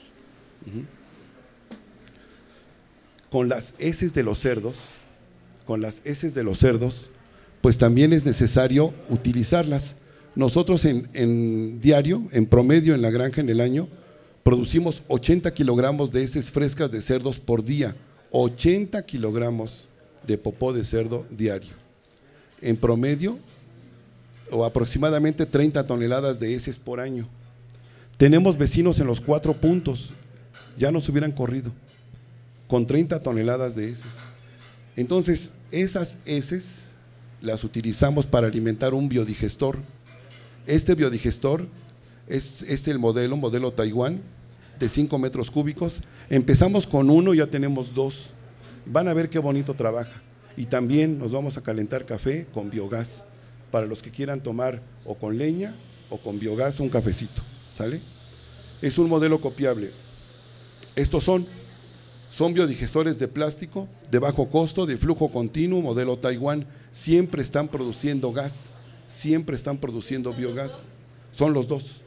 Con las heces de los cerdos, con las heces de los cerdos, pues también es necesario utilizarlas Nosotros en, en diario, en promedio en la granja en el año, producimos 80 kilogramos de heces frescas de cerdos por día. 80 kilogramos de popó de cerdo diario. En promedio, o aproximadamente 30 toneladas de heces por año. Tenemos vecinos en los cuatro puntos, ya nos hubieran corrido, con 30 toneladas de heces. Entonces, esas heces las utilizamos para alimentar un biodigestor. Este biodigestor es, es el modelo, modelo Taiwán, de 5 metros cúbicos. Empezamos con uno, ya tenemos dos. Van a ver qué bonito trabaja. Y también nos vamos a calentar café con biogás, para los que quieran tomar o con leña o con biogás un cafecito. ¿Sale? Es un modelo copiable. Estos son, son biodigestores de plástico de bajo costo, de flujo continuo, modelo Taiwán. Siempre están produciendo gas, siempre están produciendo biogás. Son los dos.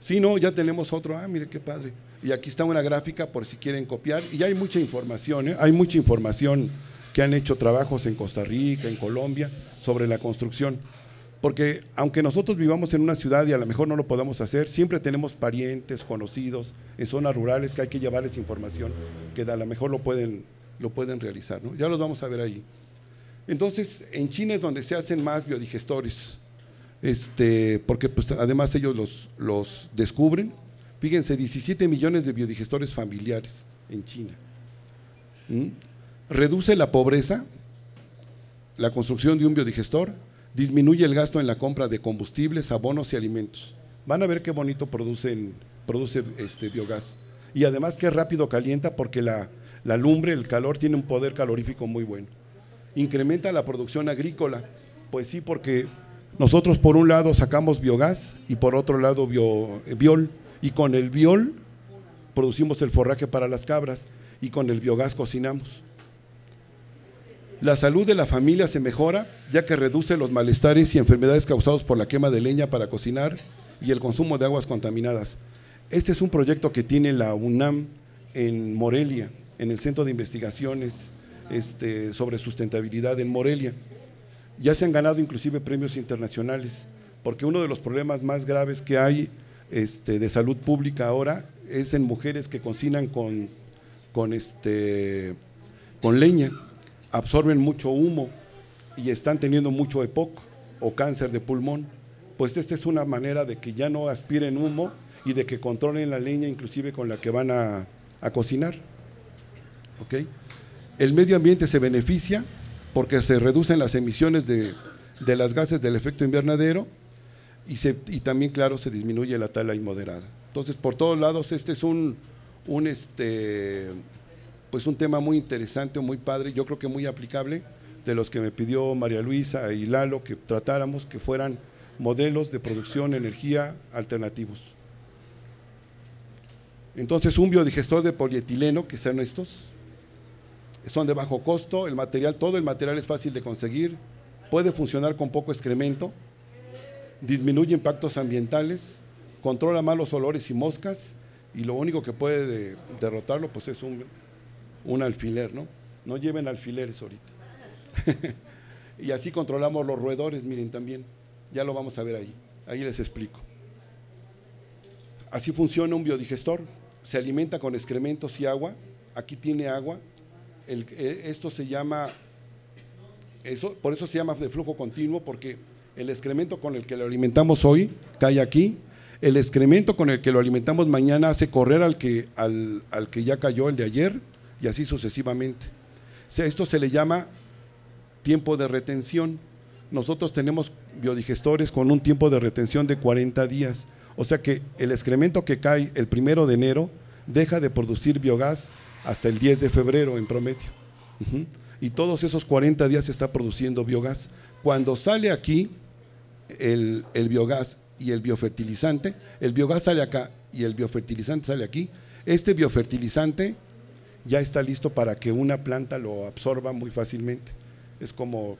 Si no, ya tenemos otro. Ah, mire qué padre. Y aquí está una gráfica por si quieren copiar. Y hay mucha información, ¿eh? hay mucha información que han hecho trabajos en Costa Rica, en Colombia, sobre la construcción. Porque aunque nosotros vivamos en una ciudad y a lo mejor no lo podamos hacer, siempre tenemos parientes, conocidos en zonas rurales que hay que llevarles información que a lo mejor lo pueden, lo pueden realizar. ¿no? Ya los vamos a ver ahí. Entonces, en China es donde se hacen más biodigestores, este, porque pues, además ellos los, los descubren. Fíjense, 17 millones de biodigestores familiares en China. ¿Mm? Reduce la pobreza, la construcción de un biodigestor, disminuye el gasto en la compra de combustibles, abonos y alimentos. Van a ver qué bonito producen, produce este biogás. Y además qué rápido calienta porque la, la lumbre, el calor, tiene un poder calorífico muy bueno. Incrementa la producción agrícola, pues sí, porque nosotros por un lado sacamos biogás y por otro lado bio, biol. Y con el biol producimos el forraje para las cabras y con el biogás cocinamos. La salud de la familia se mejora ya que reduce los malestares y enfermedades causados por la quema de leña para cocinar y el consumo de aguas contaminadas. Este es un proyecto que tiene la UNAM en Morelia, en el Centro de Investigaciones este, sobre Sustentabilidad en Morelia. Ya se han ganado inclusive premios internacionales, porque uno de los problemas más graves que hay este, de salud pública ahora es en mujeres que cocinan con, con, este, con leña absorben mucho humo y están teniendo mucho EPOC o cáncer de pulmón, pues esta es una manera de que ya no aspiren humo y de que controlen la leña inclusive con la que van a, cocinar. ¿Okay? El medio ambiente se beneficia porque se reducen las emisiones de, de las gases del efecto invernadero y, se, y, también, claro, se disminuye la tala inmoderada. Entonces, por todos lados, este es un, un este, pues un tema muy interesante, muy padre, yo creo que muy aplicable, de los que me pidió María Luisa y Lalo que tratáramos que fueran modelos de producción energía alternativos. Entonces, un biodigestor de polietileno, que sean estos, son de bajo costo, el material, todo el material es fácil de conseguir, puede funcionar con poco excremento, disminuye impactos ambientales, controla malos olores y moscas, y lo único que puede derrotarlo pues es un un alfiler, ¿no? No lleven alfileres ahorita. y así controlamos los roedores, miren también. Ya lo vamos a ver ahí. Ahí les explico. Así funciona un biodigestor. Se alimenta con excrementos y agua. Aquí tiene agua. Eh, esto se llama, eso, por eso se llama de flujo continuo, porque el excremento con el que lo alimentamos hoy cae aquí. El excremento con el que lo alimentamos mañana hace correr al que, al, al que ya cayó, el de ayer, y así sucesivamente. Esto se le llama tiempo de retención. Nosotros tenemos biodigestores con un tiempo de retención de 40 días. O sea que el excremento que cae el primero de enero deja de producir biogás hasta el 10 de febrero en promedio. Y todos esos 40 días se está produciendo biogás. Cuando sale aquí el, el biogás y el biofertilizante, el biogás sale acá y el biofertilizante sale aquí, este biofertilizante ya está listo para que una planta lo absorba muy fácilmente. Es como,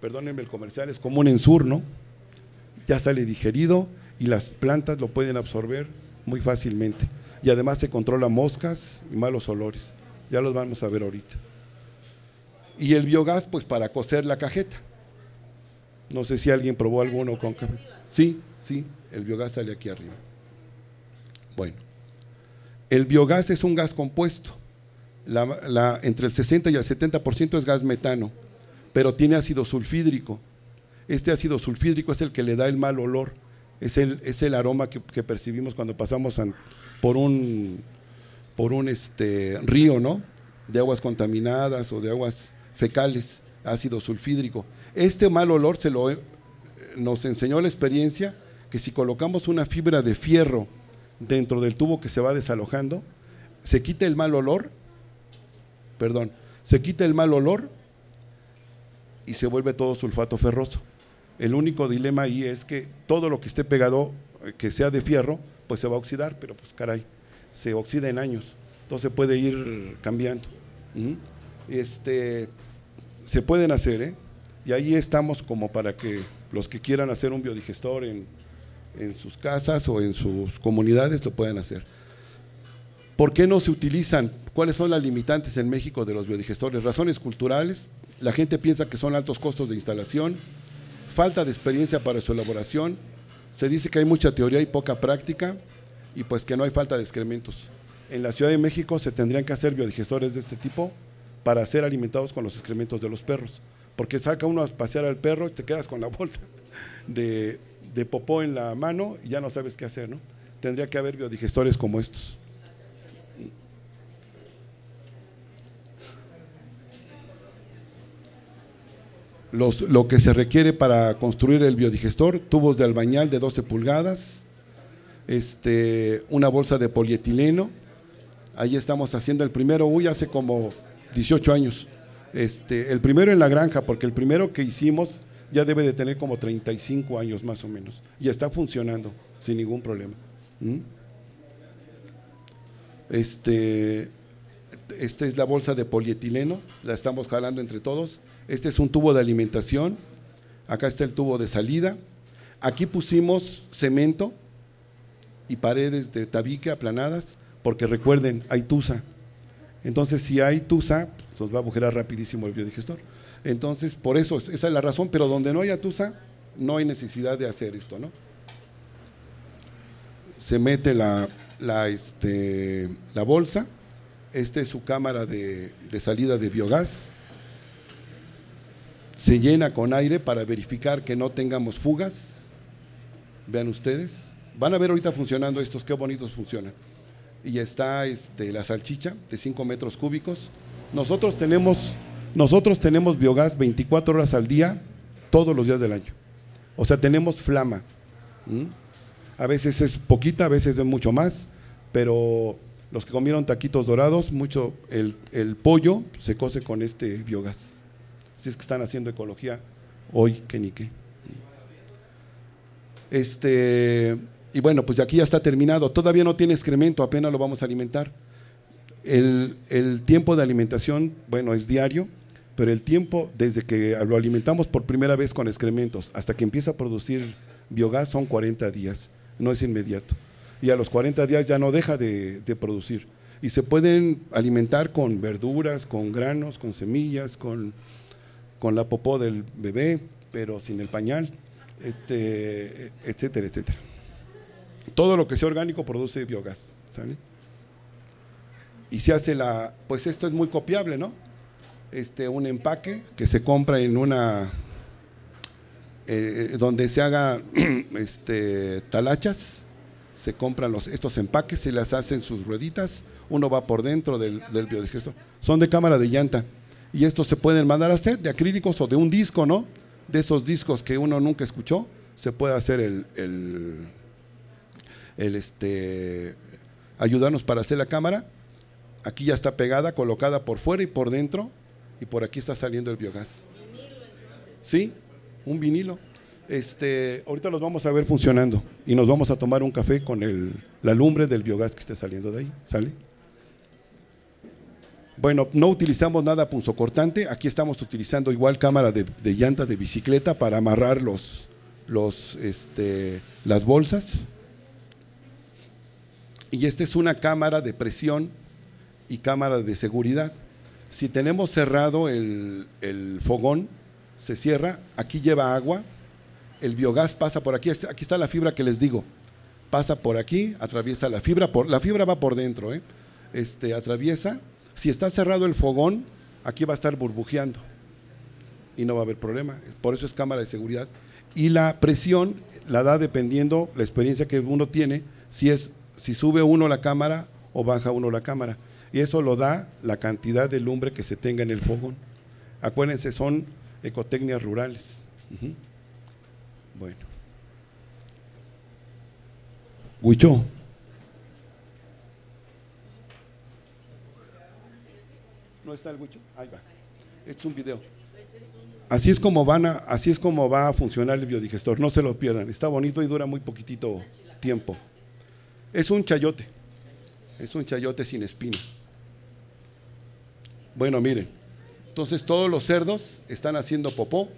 perdónenme el comercial, es como un ensur, ¿no? Ya sale digerido y las plantas lo pueden absorber muy fácilmente. Y además se controla moscas y malos olores. Ya los vamos a ver ahorita. Y el biogás, pues para cocer la cajeta. No sé si alguien probó alguno con café. Sí, sí, el biogás sale aquí arriba. Bueno, el biogás es un gas compuesto. Entre el 60 y el 70% es gas metano, pero tiene ácido sulfídrico. Este ácido sulfídrico es el que le da el mal olor, es el, es el aroma que, percibimos cuando pasamos por un, por un este, río, ¿no? De aguas contaminadas o de aguas fecales, ácido sulfídrico. Este mal olor se lo, nos enseñó la experiencia que si colocamos una fibra de fierro dentro del tubo que se va desalojando, se quita el mal olor, perdón, se quita el mal olor y se vuelve todo sulfato ferroso. El único dilema ahí es que todo lo que esté pegado, eh, que sea de fierro, pues se va a oxidar, pero pues caray, se oxida en años, entonces puede ir cambiando. Este, se pueden hacer, ¿eh? Y ahí estamos como para que los que quieran hacer un biodigestor en, en sus casas o en sus comunidades lo puedan hacer. ¿Por qué no se utilizan? ¿Cuáles son las limitantes en México de los biodigestores? Razones culturales, la gente piensa que son altos costos de instalación, falta de experiencia para su elaboración, se dice que hay mucha teoría y poca práctica y pues que no hay falta de excrementos. En la Ciudad de México se tendrían que hacer biodigestores de este tipo para ser alimentados con los excrementos de los perros, porque saca uno a pasear al perro y te quedas con la bolsa de, popó en la mano y ya no sabes qué hacer, ¿no? Tendría que haber biodigestores como estos. Lo que se requiere para construir el biodigestor, tubos de albañal de 12 pulgadas, este, una bolsa de polietileno. Ahí estamos haciendo el primero, uy, hace como 18 años. Este, el primero en la granja, porque el primero que hicimos ya debe de tener como 35 años más o menos. Y está funcionando sin ningún problema. ¿Mm? Este, esta es la bolsa de polietileno, la estamos jalando entre todos. Este es un tubo de alimentación. Acá está el tubo de salida. Aquí pusimos cemento y paredes de tabique aplanadas, porque recuerden, hay tusa. Entonces, si hay tusa, pues va a agujerar rapidísimo el biodigestor. Entonces, por eso, esa es la razón, pero donde no hay atusa, no hay necesidad de hacer esto, ¿no? Se mete la, la, este, la bolsa, esta es su cámara de, de salida de biogás, se llena con aire para verificar que no tengamos fugas, vean ustedes, van a ver ahorita funcionando estos, qué bonitos funcionan. Y está este, la salchicha de 5 metros cúbicos. Nosotros tenemos nosotros tenemos biogás 24 horas al día, todos los días del año. O sea, tenemos flama. A veces es poquita, a veces es mucho más, pero los que comieron taquitos dorados, mucho el, pollo se cose con este biogás. Si es que están haciendo ecología hoy, que ni qué. Este, y bueno, pues aquí ya está terminado. Todavía no tiene excremento, apenas lo vamos a alimentar. El, el tiempo de alimentación, bueno, es diario pero el tiempo desde que lo alimentamos por primera vez con excrementos hasta que empieza a producir biogás son 40 días, no es inmediato. Y a los 40 días ya no deja de, producir. Y se pueden alimentar con verduras, con granos, con semillas, con, con la popó del bebé, pero sin el pañal, este, etcétera, etcétera. Todo lo que sea orgánico produce biogás. Y se hace la, pues esto es muy copiable, ¿no? este, un empaque que se compra en una, eh, donde se haga este, talachas, se compran los, estos empaques, se las hacen sus rueditas, uno va por dentro del, del biodigestor. Son de cámara de llanta. Y estos se pueden mandar a hacer de acrílicos o de un disco, ¿no? De esos discos que uno nunca escuchó, se puede hacer el, el, este, ayudarnos para hacer la cámara. Aquí ya está pegada, colocada por fuera y por dentro y por aquí está saliendo el biogás. Sí, un vinilo. Este, ahorita los vamos a ver funcionando y nos vamos a tomar un café con el, la lumbre del biogás que esté saliendo de ahí. ¿Sale? Bueno, no utilizamos nada punzocortante. Aquí estamos utilizando igual cámara de, llanta de bicicleta para amarrar los, este, las bolsas. Y esta es una cámara de presión y cámara de seguridad. Si tenemos cerrado el, fogón, se cierra, aquí lleva agua, el biogás pasa por aquí, aquí está la fibra que les digo, pasa por aquí, atraviesa la fibra, por, la fibra va por dentro, ¿eh? este, atraviesa, si está cerrado el fogón, aquí va a estar burbujeando y no va a haber problema, por eso es cámara de seguridad. Y la presión la da dependiendo la experiencia que uno tiene, si es si sube uno la cámara o baja uno la cámara. Y eso lo da la cantidad de lumbre que se tenga en el fogón. Acuérdense, son ecotecnias rurales. Bueno. Huicho. ¿No está el Huicho? Ahí va. Es un video. Así es como van a, así es como va a funcionar el biodigestor, no se lo pierdan. Está bonito y dura muy poquitito tiempo. Es un chayote. Es un chayote sin espina. Bueno, miren. Entonces todos los cerdos están haciendo popó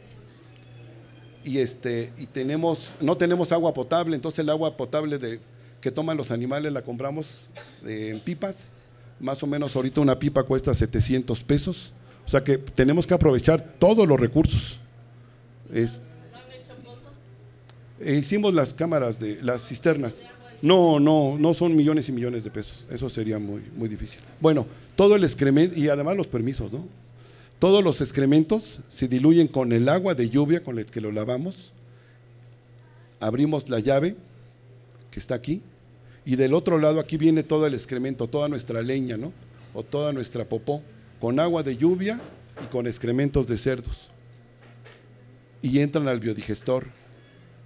y este y tenemos no tenemos agua potable, entonces el agua potable de, que toman los animales la compramos en pipas. Más o menos ahorita una pipa cuesta 700 pesos. O sea que tenemos que aprovechar todos los recursos. Eh, hicimos las cámaras de las cisternas. No, no, no son millones y millones de pesos. Eso sería muy, muy difícil. Bueno, todo el excremento, y además los permisos, ¿no? Todos los excrementos se diluyen con el agua de lluvia con el que lo lavamos. Abrimos la llave que está aquí. Y del otro lado aquí viene todo el excremento, toda nuestra leña, ¿no? O toda nuestra popó, con agua de lluvia y con excrementos de cerdos. Y entran al biodigestor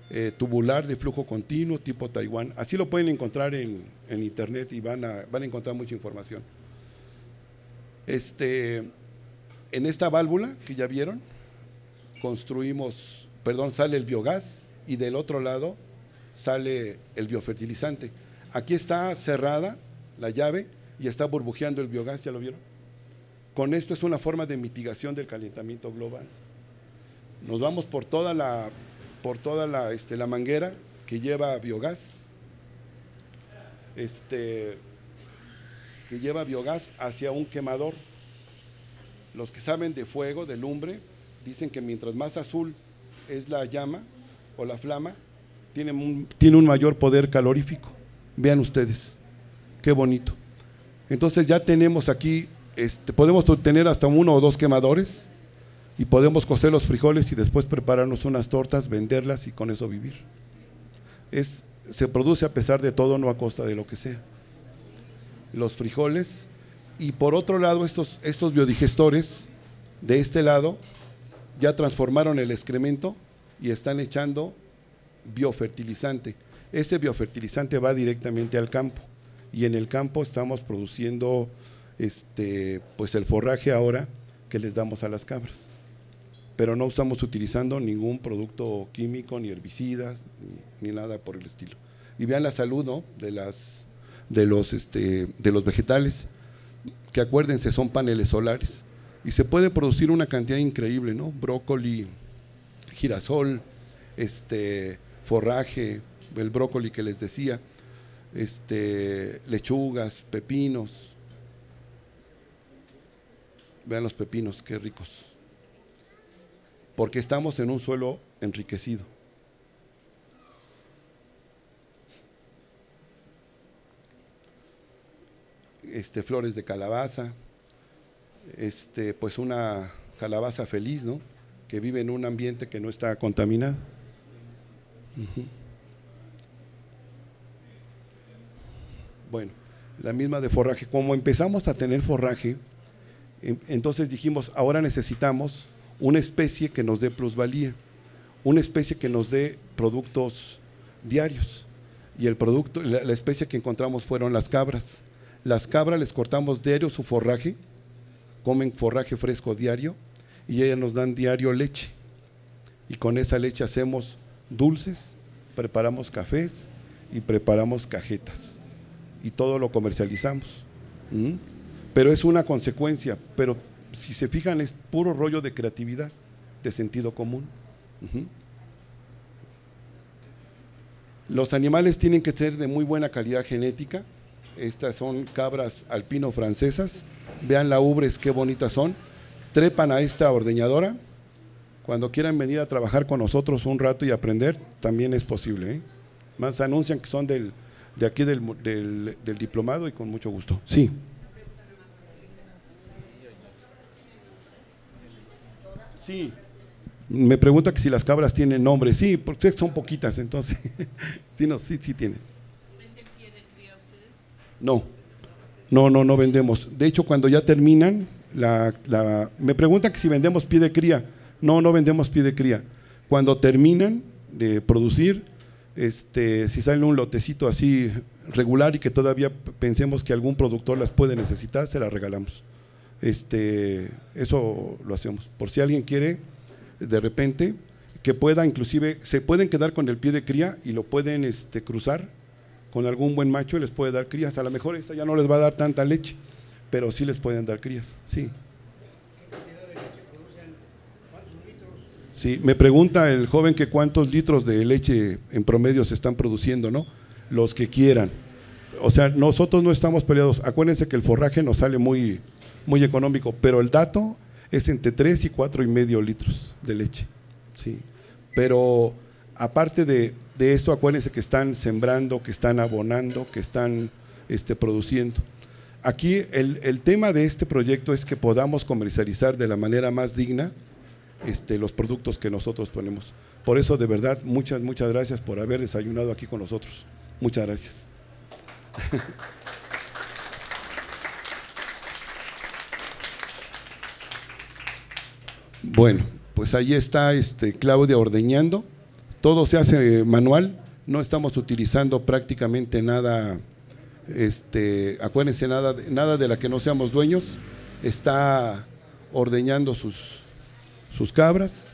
eh, tubular de flujo continuo tipo Taiwán. Así lo pueden encontrar en, internet y van a, van a encontrar mucha información. Este, en esta válvula que ya vieron, construimos, perdón, sale el biogás y del otro lado sale el biofertilizante. Aquí está cerrada la llave y está burbujeando el biogás, ¿ya lo vieron? Con esto es una forma de mitigación del calentamiento global. Nos vamos por toda la por toda la, este, la manguera que lleva biogás, este, que lleva biogás hacia un quemador. Los que saben de fuego, de lumbre, dicen que mientras más azul es la llama o la flama, tiene un, tiene un mayor poder calorífico. Vean ustedes, qué bonito. Entonces ya tenemos aquí, este, podemos tener hasta uno o dos quemadores y podemos cocer los frijoles y después prepararnos unas tortas, venderlas y con eso vivir. Es, se produce a pesar de todo, no a costa de lo que sea. Los frijoles y por otro lado estos, estos biodigestores de este lado ya transformaron el excremento y están echando biofertilizante. Ese biofertilizante va directamente al campo y en el campo estamos produciendo este, pues el forraje ahora que les damos a las cabras pero no estamos utilizando ningún producto químico, ni herbicidas, ni, nada por el estilo. Y vean la salud ¿no? de, las, de, los, este, de los vegetales, que acuérdense, son paneles solares. Y se puede producir una cantidad increíble, ¿no? Brócoli, girasol, este, forraje, el brócoli que les decía, este, lechugas, pepinos. Vean los pepinos, qué ricos porque estamos en un suelo enriquecido. Este, flores de calabaza, este, pues una calabaza feliz, ¿no? Que vive en un ambiente que no está contaminado. Bueno, la misma de forraje. Como empezamos a tener forraje, entonces dijimos, ahora necesitamos una especie que nos dé plusvalía, una especie que nos dé productos diarios. Y el producto, la, especie que encontramos fueron las cabras. Las cabras les cortamos diario su forraje, comen forraje fresco diario y ellas nos dan diario leche. Y con esa leche hacemos dulces, preparamos cafés y preparamos cajetas. Y todo lo comercializamos. Pero es una consecuencia, pero si se fijan, es puro rollo de creatividad, de sentido común. Los animales tienen que ser de muy buena calidad genética. Estas son cabras alpino francesas. Vean la ubres, qué bonitas son. Trepan a esta ordeñadora Cuando quieran venir a trabajar con nosotros un rato y aprender, también es posible. ¿eh? Más anuncian que son del, de aquí del, del, del diplomado y con mucho gusto. Sí. Sí. Me pregunta que si las cabras tienen nombre. Sí, porque son poquitas, entonces. sí, no, sí, sí tienen. ¿Venden pie de cría ustedes? No. No, no, no vendemos. De hecho, cuando ya terminan, la, la, me pregunta que si vendemos pie de cría. No, no vendemos pie de cría. Cuando terminan de producir, este, si sale un lotecito así regular y que todavía pensemos que algún productor las puede necesitar, se las regalamos. Este, eso lo hacemos. Por si alguien quiere, de repente, que pueda, inclusive, se pueden quedar con el pie de cría y lo pueden este, cruzar con algún buen macho y les puede dar crías. A lo mejor esta ya no les va a dar tanta leche, pero sí les pueden dar crías, sí. Sí, me pregunta el joven que cuántos litros de leche en promedio se están produciendo, ¿no? Los que quieran. O sea, nosotros no estamos peleados. Acuérdense que el forraje nos sale muy, muy económico, pero el dato es entre 3 y 4 y medio litros de leche. Sí. Pero aparte de, esto, acuérdense que están sembrando, que están abonando, que están este, produciendo. Aquí el, el tema de este proyecto es que podamos comercializar de la manera más digna este, los productos que nosotros ponemos. Por eso, de verdad, muchas, muchas gracias por haber desayunado aquí con nosotros. Muchas gracias. Bueno, pues ahí está este, Claudia ordeñando. Todo se hace manual, no estamos utilizando prácticamente nada, este, acuérdense, nada, nada de la que no seamos dueños. Está ordeñando sus, sus cabras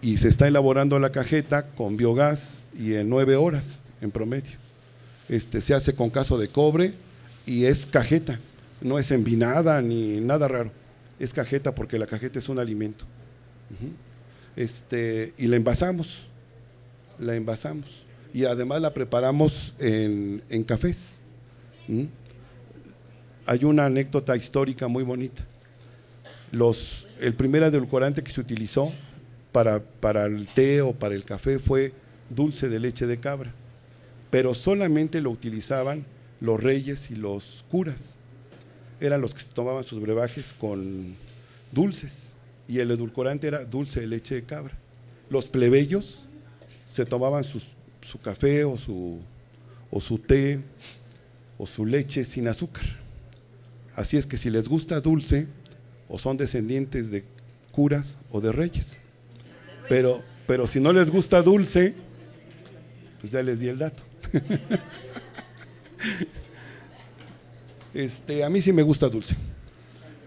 y se está elaborando la cajeta con biogás y en nueve horas en promedio. Este, se hace con caso de cobre y es cajeta, no es envinada ni nada raro, es cajeta porque la cajeta es un alimento. este, y la envasamos, la envasamos y además la preparamos en, cafés. Hay una anécdota histórica muy bonita el primer edulcorante que se utilizó para, para el té o para el café fue dulce de leche de cabra, pero solamente lo utilizaban los reyes y los curas. Eran los que tomaban sus brebajes con dulces y el edulcorante era dulce de leche de cabra. Los plebeyos se tomaban su café o su, o su té o su leche sin azúcar. Así es que si les gusta dulce, o son descendientes de curas o de reyes. Pero, pero si no les gusta dulce, pues ya les di el dato. Este, a mí sí me gusta dulce.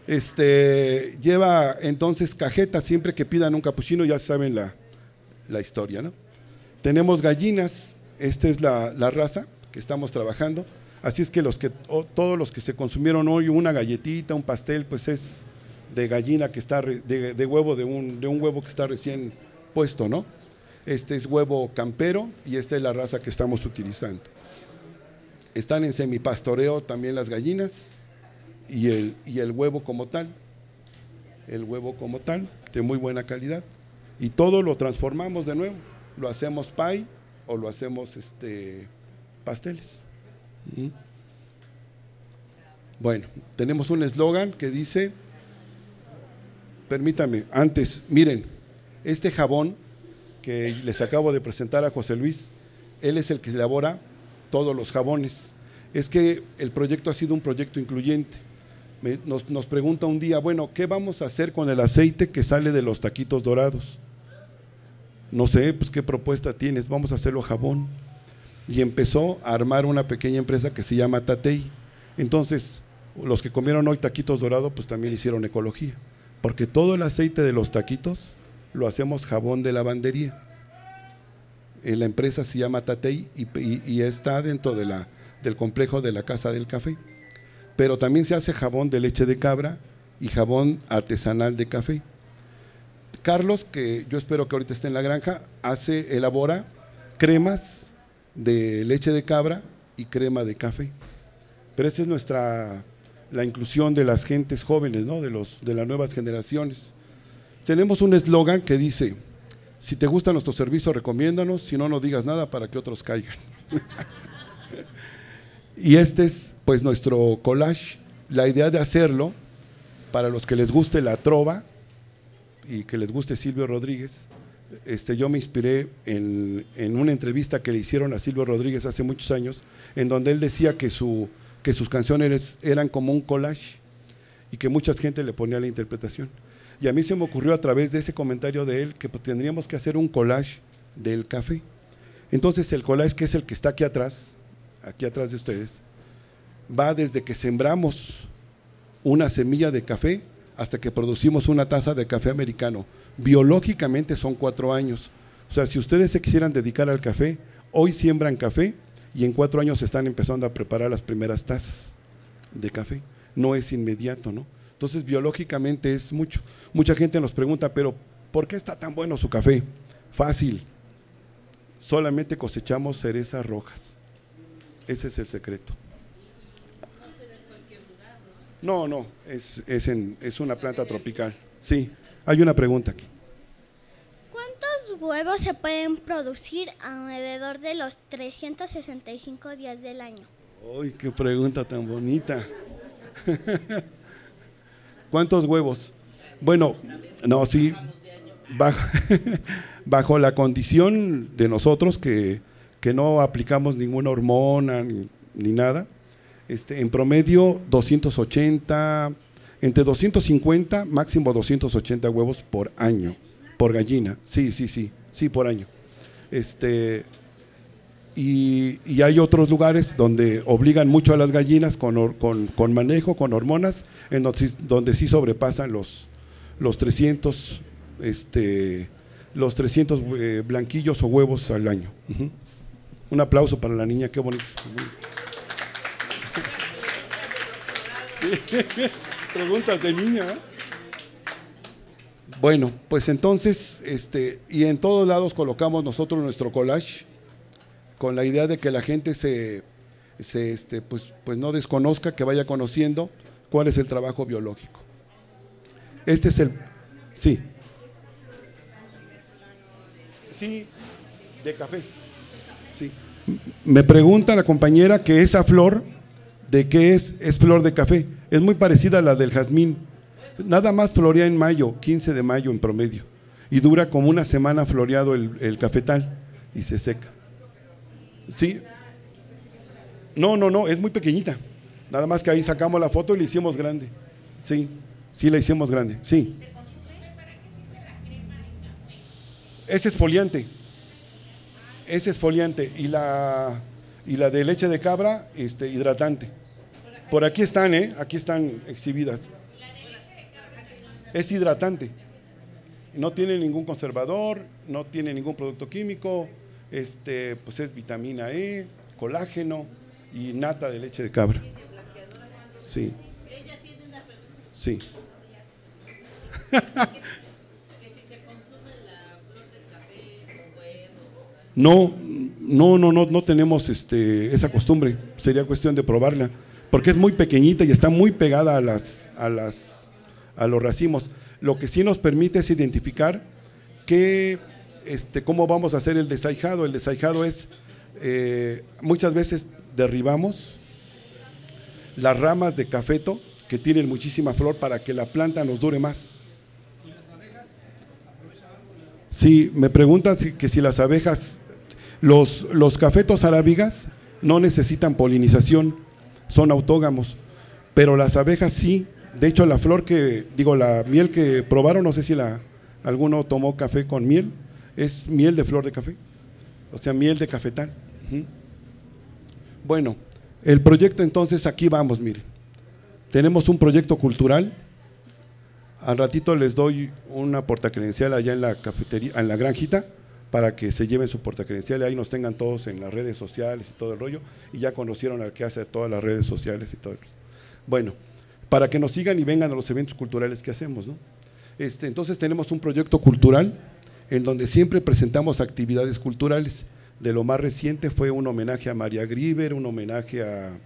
Este, lleva entonces cajeta siempre que pidan un capuchino, ya saben la, la historia, ¿no? Tenemos gallinas, esta es la, la, raza que estamos trabajando. Así es que, los que todos los que se consumieron hoy una galletita, un pastel, pues es de gallina que está, de, huevo, de un, de un huevo que está recién puesto, ¿no? Este es huevo campero y esta es la raza que estamos utilizando. Están en semipastoreo también las gallinas y el, y el huevo como tal. El huevo como tal, de muy buena calidad. Y todo lo transformamos de nuevo. Lo hacemos pie o lo hacemos este, pasteles. ¿Mm? Bueno, tenemos un eslogan que dice permítame, antes, miren, este jabón que les acabo de presentar a José Luis, él es el que elabora todos los jabones. Es que el proyecto ha sido un proyecto incluyente. nos, pregunta un día, bueno, ¿qué vamos a hacer con el aceite que sale de los taquitos dorados? No sé, pues qué propuesta tienes, vamos a hacerlo jabón. Y empezó a armar una pequeña empresa que se llama Tatei. Entonces, los que comieron hoy taquitos dorados, pues también hicieron ecología porque todo el aceite de los taquitos lo hacemos jabón de lavandería. Eh, la empresa se llama Tatei y, está dentro de la, del complejo de la Casa del Café. Pero también se hace jabón de leche de cabra y jabón artesanal de café. Carlos, que yo espero que ahorita esté en la granja, hace, elabora cremas de leche de cabra y crema de café. Pero esa es nuestra la inclusión de las gentes jóvenes, ¿no? de, los, de las nuevas generaciones. tenemos un eslogan que dice, si te gusta nuestro servicio, recomiéndanos, si no, no digas nada para que otros caigan. y este es pues nuestro collage, la idea de hacerlo, para los que les guste la trova y que les guste Silvio Rodríguez, este, yo me inspiré en, en, una entrevista que le hicieron a Silvio Rodríguez hace muchos años, en donde él decía que, su, que sus canciones eran como un collage y que mucha gente le ponía la interpretación. Y a mí se me ocurrió a través de ese comentario de él que pues, tendríamos que hacer un collage del café. Entonces el collage, que es el que está aquí atrás, aquí atrás de ustedes, va desde que sembramos una semilla de café hasta que producimos una taza de café americano. Biológicamente son cuatro años. O sea, si ustedes se quisieran dedicar al café, hoy siembran café y en cuatro años están empezando a preparar las primeras tazas de café. No es inmediato, ¿no? Entonces, biológicamente es mucho. Mucha gente nos pregunta, pero ¿por qué está tan bueno su café? Fácil. Solamente cosechamos cerezas rojas. Ese es el secreto. No, no, es, es, en, es una planta tropical. Sí, hay una pregunta aquí. ¿Cuántos huevos se pueden producir alrededor de los 365 días del año? ¡Uy, qué pregunta tan bonita! ¿Cuántos huevos? Bueno, no, sí, bajo, la condición de nosotros que, que, no aplicamos ninguna hormona ni, ni nada, este, en promedio 280, entre 250, máximo 280 huevos por año, por gallina, sí, sí, sí, sí, por año. Este, y, y, hay otros lugares donde obligan mucho a las gallinas con, con, con manejo, con hormonas, en donde, donde, sí sobrepasan los, los 300, este, los 300 eh, blanquillos o huevos al año. Un aplauso para la niña, qué bonito. Preguntas de niña. ¿eh? Bueno, pues entonces, este, y en todos lados colocamos nosotros nuestro collage con la idea de que la gente se, se este, pues, pues no desconozca, que vaya conociendo cuál es el trabajo biológico. Este es el, sí. Sí, de café. Sí. Me pregunta la compañera que esa flor, ¿de qué es? Es flor de café. Es muy parecida a la del jazmín. Nada más florea en mayo, 15 de mayo en promedio. Y dura como una semana floreado el, cafetal y se seca. Sí. No, no, no, es muy pequeñita. Nada más que ahí sacamos la foto y la hicimos grande. Sí, sí la hicimos grande. Sí. Es esfoliante. Es esfoliante. Y la, y la de leche de cabra, este, hidratante. Por aquí están, ¿eh? Aquí están exhibidas. Es hidratante. No tiene ningún conservador, no tiene ningún producto químico, este, pues es vitamina E, colágeno y nata de leche de cabra. Sí. Sí. No, no, no, no, no tenemos este, esa costumbre. Sería cuestión de probarla, porque es muy pequeñita y está muy pegada a las, a las, a los racimos. Lo que sí nos permite es identificar qué este, cómo vamos a hacer el desaijado. El desaijado es, eh, muchas veces derribamos las ramas de cafeto que tienen muchísima flor para que la planta nos dure más. Sí, me preguntan si, que si las abejas, los, los cafetos arábigas no necesitan polinización, son autógamos, pero las abejas sí. De hecho, la flor que, digo, la miel que probaron, no sé si la, alguno tomó café con miel, es miel de flor de café, o sea, miel de cafetal. Bueno, el proyecto entonces aquí vamos, miren. Tenemos un proyecto cultural. Al ratito les doy una portacredencial allá en la cafetería, en la granjita, para que se lleven su portacredencial y ahí nos tengan todos en las redes sociales y todo el rollo. Y ya conocieron al que hace todas las redes sociales y todo eso. Bueno, para que nos sigan y vengan a los eventos culturales que hacemos, ¿no? Este, entonces tenemos un proyecto cultural en donde siempre presentamos actividades culturales. De lo más reciente fue un homenaje a María Grieber, un homenaje a,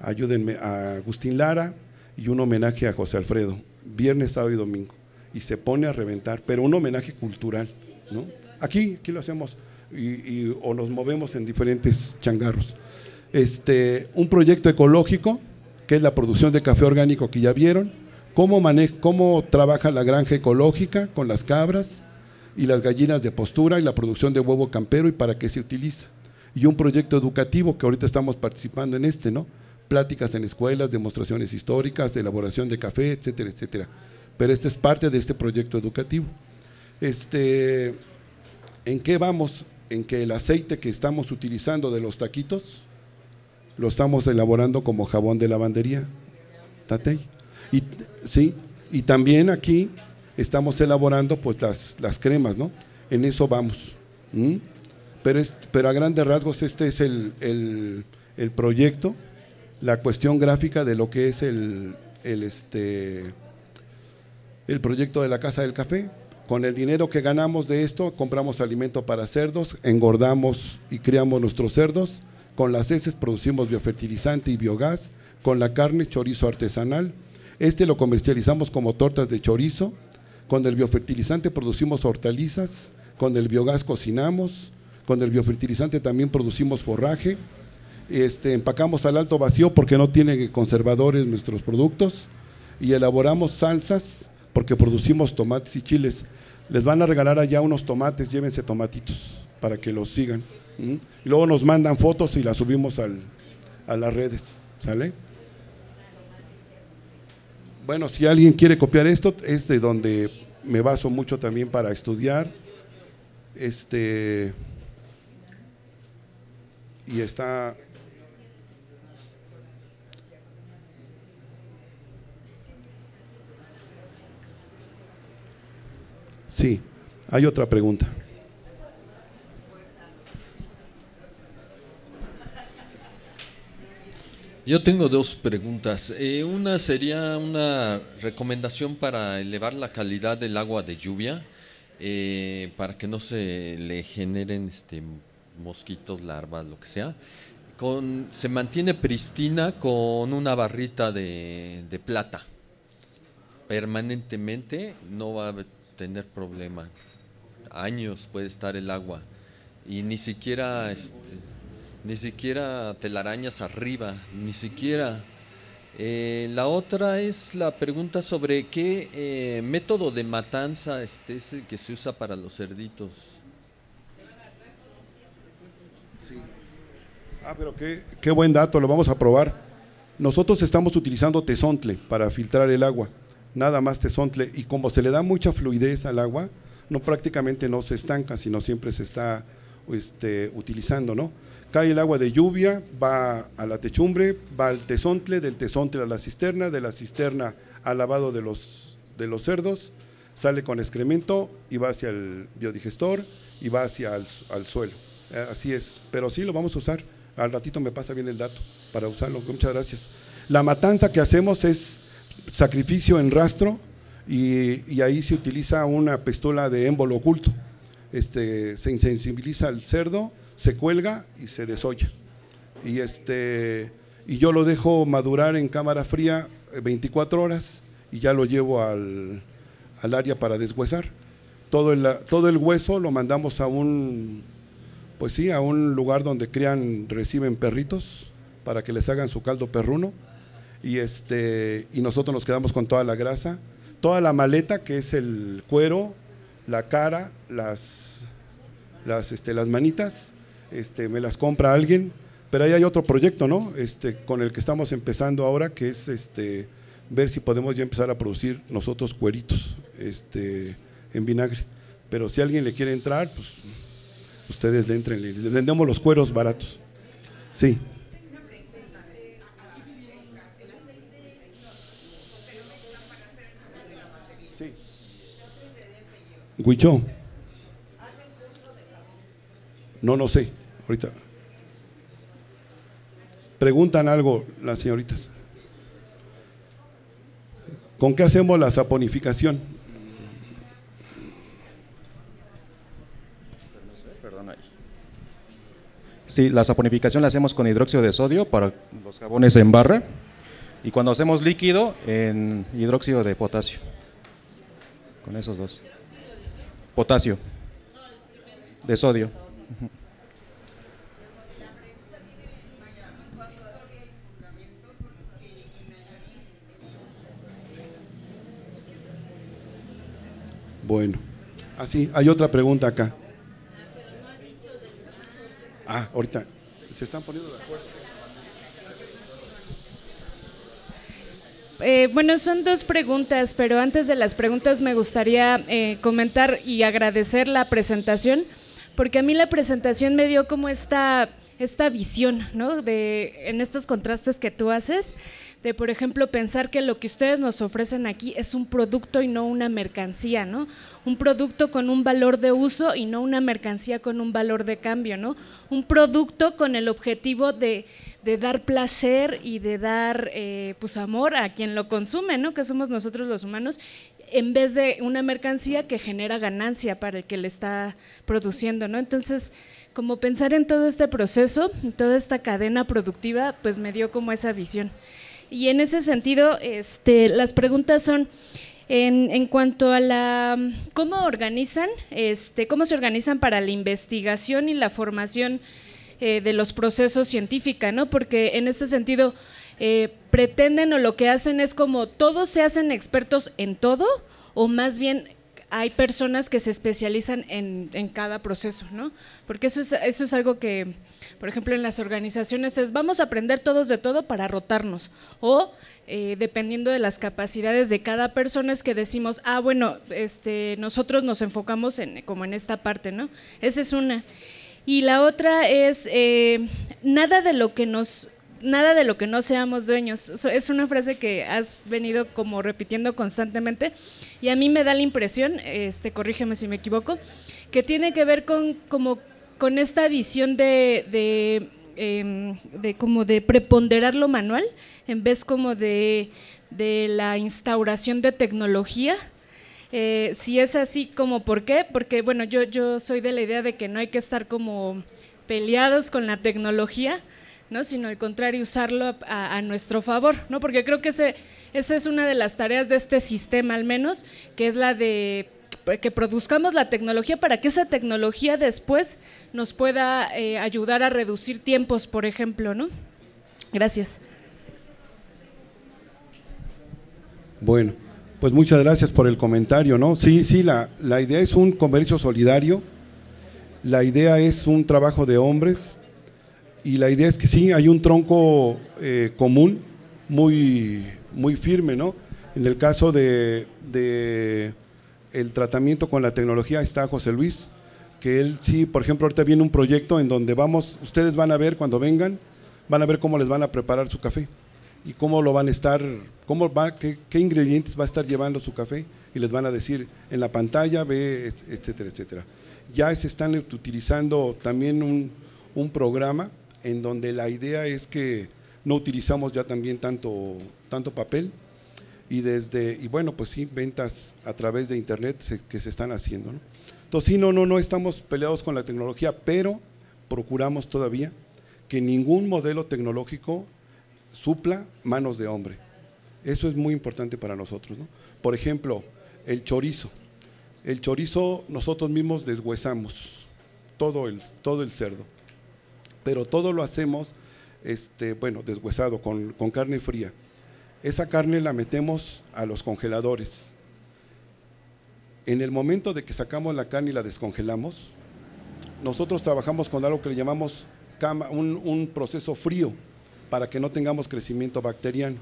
ayúdenme, a Agustín Lara y un homenaje a José Alfredo, viernes, sábado y domingo. y se pone a reventar, pero un homenaje cultural, ¿no? Aquí, aquí lo hacemos y, o nos movemos en diferentes changarros. Este, un proyecto ecológico, que es la producción de café orgánico que ya vieron, cómo, cómo trabaja la granja ecológica con las cabras y las gallinas de postura y la producción de huevo campero y para qué se utiliza. Y un proyecto educativo que ahorita estamos participando en este, ¿no? Pláticas en escuelas, demostraciones históricas, elaboración de café, etcétera, etcétera. Pero este es parte de este proyecto educativo. Este, ¿En qué vamos? En que el aceite que estamos utilizando de los taquitos lo estamos elaborando como jabón de lavandería. Tatei. Y, sí, y también aquí estamos elaborando pues las, las cremas, ¿no? En eso vamos. Pero, es, pero a grandes rasgos este es el, el, el, proyecto, la cuestión gráfica de lo que es el, el, este, el proyecto de la Casa del Café. Con el dinero que ganamos de esto, compramos alimento para cerdos, engordamos y criamos nuestros cerdos. Con las heces producimos biofertilizante y biogás. Con la carne, chorizo artesanal. Este lo comercializamos como tortas de chorizo. Con el biofertilizante producimos hortalizas. Con el biogás cocinamos. Con el biofertilizante también producimos forraje. Este, empacamos al alto vacío porque no tiene conservadores nuestros productos. Y elaboramos salsas porque producimos tomates y chiles les van a regalar allá unos tomates, llévense tomatitos para que los sigan. Y luego nos mandan fotos y las subimos al, a las redes, ¿sale? Bueno, si alguien quiere copiar esto, es de donde me baso mucho también para estudiar. Este y está Sí, hay otra pregunta. Yo tengo dos preguntas. Eh, una sería una recomendación para elevar la calidad del agua de lluvia, eh, para que no se le generen este, mosquitos, larvas, lo que sea. Se mantiene pristina con una barrita de, de plata. Permanentemente no va a tener problema. Años puede estar el agua y ni siquiera, este, ni siquiera telarañas arriba, ni siquiera. Eh, la otra es la pregunta sobre qué eh, método de matanza este es el que se usa para los cerditos. Ah, pero qué, qué buen dato, lo vamos a probar. Nosotros estamos utilizando tesontle para filtrar el agua nada más tesontle, y como se le da mucha fluidez al agua, no prácticamente no se estanca, sino siempre se está este, utilizando, ¿no? Cae el agua de lluvia, va a la techumbre, va al tesontle, del tesontle a la cisterna, de la cisterna al lavado de los, de los cerdos, sale con excremento y va hacia el biodigestor y va hacia el al suelo. Eh, así es, pero sí lo vamos a usar. Al ratito me pasa bien el dato para usarlo. Muchas gracias. La matanza que hacemos es sacrificio en rastro y, ahí se utiliza una pistola de émbolo oculto. Este, se insensibiliza al cerdo, se cuelga y se desolla. Y, este, y yo lo dejo madurar en cámara fría 24 horas y ya lo llevo al, al área para deshuesar. Todo el, todo el hueso lo mandamos a un, pues sí, a un lugar donde crían, reciben perritos para que les hagan su caldo perruno y, este, y nosotros nos quedamos con toda la grasa, toda la maleta que es el cuero, la cara, las, las, este, las manitas, este, me las compra alguien, pero ahí hay otro proyecto, ¿no? Este, con el que estamos empezando ahora, que es este, ver si podemos ya empezar a producir nosotros cueritos este, en vinagre. Pero si alguien le quiere entrar, pues ustedes le entren, le vendemos los cueros baratos. Sí. Huichó. No, no sé. Ahorita. Preguntan algo las señoritas. ¿Con qué hacemos la saponificación? Sí, la saponificación la hacemos con hidróxido de sodio para los jabones en barra y cuando hacemos líquido en hidróxido de potasio con esos dos. Potasio. De sodio. Bueno, así, hay otra pregunta acá. Ah, ahorita, se están poniendo de acuerdo. Eh, bueno, son dos preguntas, pero antes de las preguntas me gustaría eh, comentar y agradecer la presentación, porque a mí la presentación me dio como esta, esta visión, ¿no? De, en estos contrastes que tú haces, de por ejemplo pensar que lo que ustedes nos ofrecen aquí es un producto y no una mercancía, ¿no? Un producto con un valor de uso y no una mercancía con un valor de cambio, ¿no? Un producto con el objetivo de, de dar placer y de dar eh, pues amor a quien lo consume, ¿no? Que somos nosotros los humanos en vez de una mercancía que genera ganancia para el que le está produciendo, ¿no? Entonces, como pensar en todo este proceso, toda esta cadena productiva, pues me dio como esa visión. Y en ese sentido, este, las preguntas son en, en, cuanto a la cómo organizan, este, cómo se organizan para la investigación y la formación eh, de los procesos científicos, ¿no? Porque en este sentido eh, pretenden o lo que hacen es como todos se hacen expertos en todo, o más bien hay personas que se especializan en, cada proceso, ¿no? Porque eso es, eso es algo que por ejemplo, en las organizaciones es vamos a aprender todos de todo para rotarnos. O eh, dependiendo de las capacidades de cada persona es que decimos, ah, bueno, este, nosotros nos enfocamos en, como en esta parte, ¿no? Esa es una. Y la otra es eh, nada de lo que nos nada de lo que no seamos dueños. Es una frase que has venido como repitiendo constantemente y a mí me da la impresión, este, corrígeme si me equivoco, que tiene que ver con como con esta visión de, em, de, como de preponderar lo manual en vez como de, la instauración de tecnología. Eh, si es así, como por qué? Porque bueno, yo, yo soy de la idea de que no hay que estar como peleados con la tecnología, ¿no? sino al contrario, usarlo a, a, nuestro favor, ¿no? porque creo que ese, esa es una de las tareas de este sistema al menos, que es la de que produzcamos la tecnología para que esa tecnología después nos pueda eh, ayudar a reducir tiempos, por ejemplo, ¿no? Gracias. Bueno, pues muchas gracias por el comentario, ¿no? Sí, sí, la, la idea es un comercio solidario, la idea es un trabajo de hombres y la idea es que sí, hay un tronco eh, común muy, muy firme, ¿no? En el caso de, el tratamiento con la tecnología está José Luis, que él sí, por ejemplo, ahorita viene un proyecto en donde vamos, ustedes van a ver cuando vengan, van a ver cómo les van a preparar su café y cómo lo van a estar, cómo va, qué, qué ingredientes va a estar llevando su café y les van a decir en la pantalla, ve, etcétera, etcétera. Ya se están utilizando también un, un programa en donde la idea es que no utilizamos ya también tanto, tanto papel, y desde, y bueno, pues sí, ventas a través de internet que se están haciendo. Entonces, sí, no, no, no estamos peleados con la tecnología, pero procuramos todavía que ningún modelo tecnológico supla manos de hombre. Eso es muy importante para nosotros. ¿no? Por ejemplo, el chorizo. El chorizo nosotros mismos deshuesamos todo el, todo el cerdo, pero todo lo hacemos, este, bueno, deshuesado, con, con carne fría esa carne la metemos a los congeladores. En el momento de que sacamos la carne y la descongelamos, nosotros trabajamos con algo que le llamamos un, proceso frío para que no tengamos crecimiento bacteriano.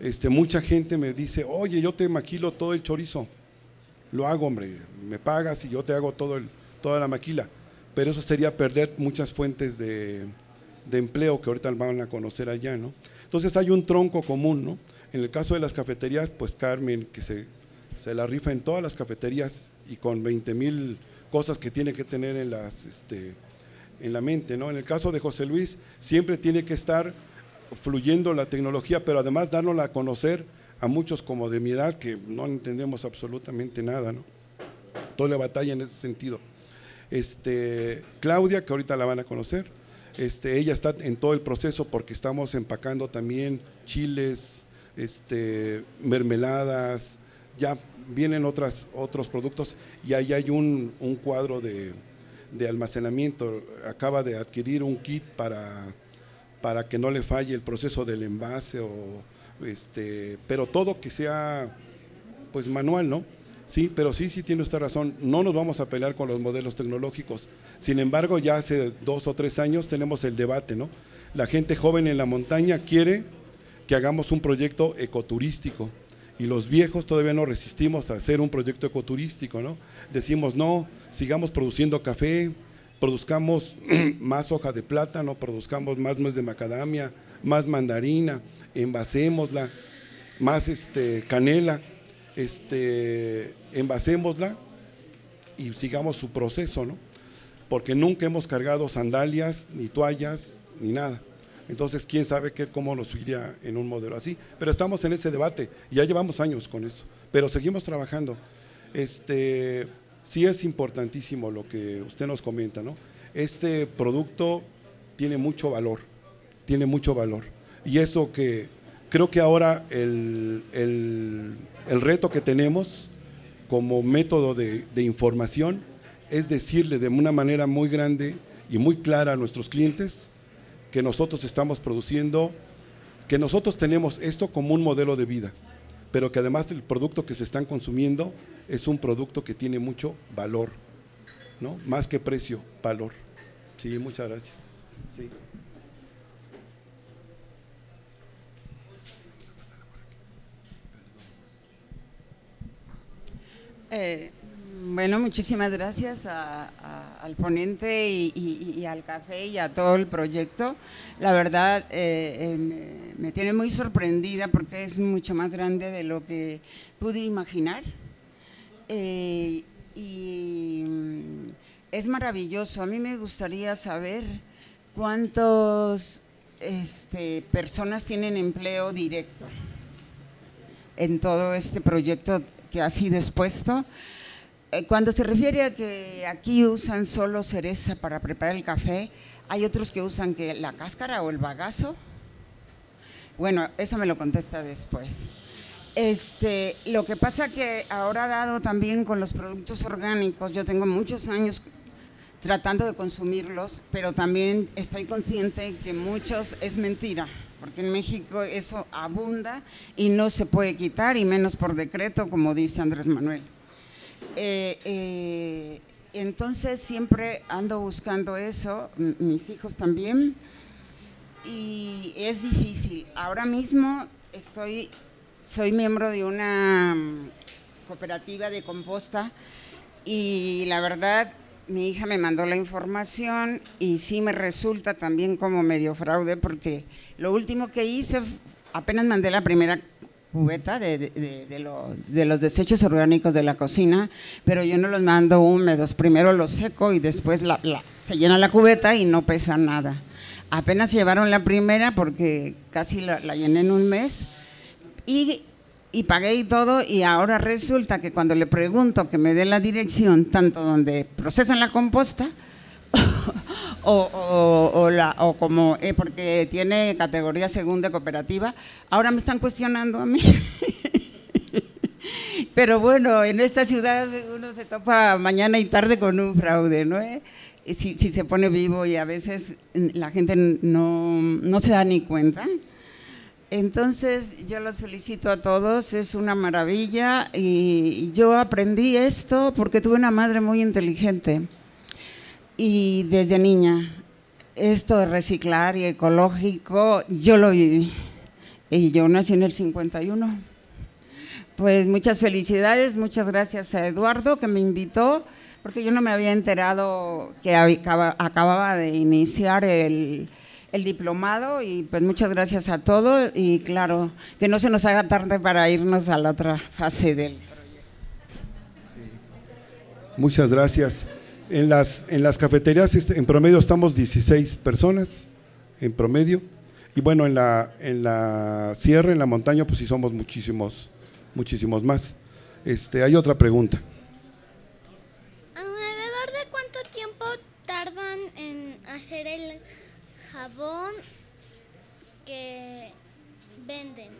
Este, mucha gente me dice, oye, yo te maquilo todo el chorizo. Lo hago, hombre, me pagas y yo te hago todo el, toda la maquila. Pero eso sería perder muchas fuentes de, de empleo que ahorita van a conocer allá, ¿no? Entonces hay un tronco común, ¿no? En el caso de las cafeterías, pues Carmen, que se, la rifa en todas las cafeterías y con 20 mil cosas que tiene que tener en, las, este, en la mente, ¿no? En el caso de José Luis, siempre tiene que estar fluyendo la tecnología, pero además dándola a conocer a muchos como de mi edad que no entendemos absolutamente nada, ¿no? Toda la batalla en ese sentido. Este, Claudia, que ahorita la van a conocer, este, ella está en todo el proceso porque estamos empacando también chiles, este, mermeladas, ya vienen otras, otros productos y ahí hay un, cuadro de, de almacenamiento. Acaba de adquirir un kit para, para que no le falle el proceso del envase o este, pero todo que sea pues manual, ¿no? Sí, pero sí, sí tiene usted razón. No nos vamos a pelear con los modelos tecnológicos. Sin embargo, ya hace dos o tres años tenemos el debate, ¿no? La gente joven en la montaña quiere que hagamos un proyecto ecoturístico y los viejos todavía no resistimos a hacer un proyecto ecoturístico, ¿no? Decimos, no, sigamos produciendo café, produzcamos más hoja de plátano, produzcamos más nuez de macadamia, más mandarina, envasémosla, más este, canela, este, envasémosla y sigamos su proceso, ¿no? Porque nunca hemos cargado sandalias, ni toallas, ni nada. Entonces, quién sabe qué, cómo nos iría en un modelo así. Pero estamos en ese debate, ya llevamos años con eso, pero seguimos trabajando. Este, sí es importantísimo lo que usted nos comenta, ¿no? Este producto tiene mucho valor, tiene mucho valor. Y eso que creo que ahora el, reto que tenemos como método de, información es decirle de una manera muy grande y muy clara a nuestros clientes que nosotros estamos produciendo, que nosotros tenemos esto como un modelo de vida, pero que además el producto que se están consumiendo es un producto que tiene mucho valor, ¿no? Más que precio, valor. Sí, muchas gracias. Sí. Eh, bueno, muchísimas gracias al ponente y, al café y a todo el proyecto. La verdad, eh, eh, me, tiene muy sorprendida porque es mucho más grande de lo que pude imaginar. y mm, es maravilloso. A mí me gustaría saber cuántas este, personas tienen empleo directo en todo este proyecto que ha sido expuesto. Eh, cuando se refiere a que aquí usan solo cereza para preparar el café, hay otros que usan que la cáscara o el bagazo. Bueno, eso me lo contesta después. Este, lo que pasa que ahora dado también con los productos orgánicos, yo tengo muchos años tratando de consumirlos, pero también estoy consciente que muchos es mentira porque en México eso abunda y no se puede quitar, y menos por decreto, como dice Andrés Manuel. Eh, eh, entonces siempre ando buscando eso, mis hijos también, y es difícil. Ahora mismo estoy, soy miembro de una mm, cooperativa de composta y la verdad mi hija me mandó la información y sí me resulta también como medio fraude porque lo último que hice, apenas mandé la primera cubeta de, los, desechos orgánicos de la cocina, pero yo no los mando húmedos, primero los seco y después se llena la cubeta y no pesa nada. Apenas llevaron la primera porque casi la, la llené en un mes y y pagué y todo, y ahora resulta que cuando le pregunto que me dé la dirección, tanto donde procesan la composta, o, la, o como, eh, porque tiene categoría segunda cooperativa, ahora me están cuestionando a mí. Pero bueno, en esta ciudad uno se topa mañana y tarde con un fraude, ¿no? Si, si se pone vivo y a veces la gente no, no se da ni cuenta. Entonces yo los felicito a todos, es una maravilla y yo aprendí esto porque tuve una madre muy inteligente y desde niña esto de reciclar y ecológico yo lo viví y yo nací en el 51. Pues muchas felicidades, muchas gracias a Eduardo que me invitó porque yo no me había enterado que acababa de iniciar el el diplomado y pues muchas gracias a todos y claro, que no se nos haga tarde para irnos a la otra fase del proyecto. Muchas gracias. En las, en las cafeterías este, en promedio estamos 16 personas, en promedio. Y bueno, en la, en la sierra, en la montaña, pues sí somos muchísimos, muchísimos más. Este, hay otra pregunta. ¿Alrededor de cuánto tiempo tardan en hacer el jabón que venden.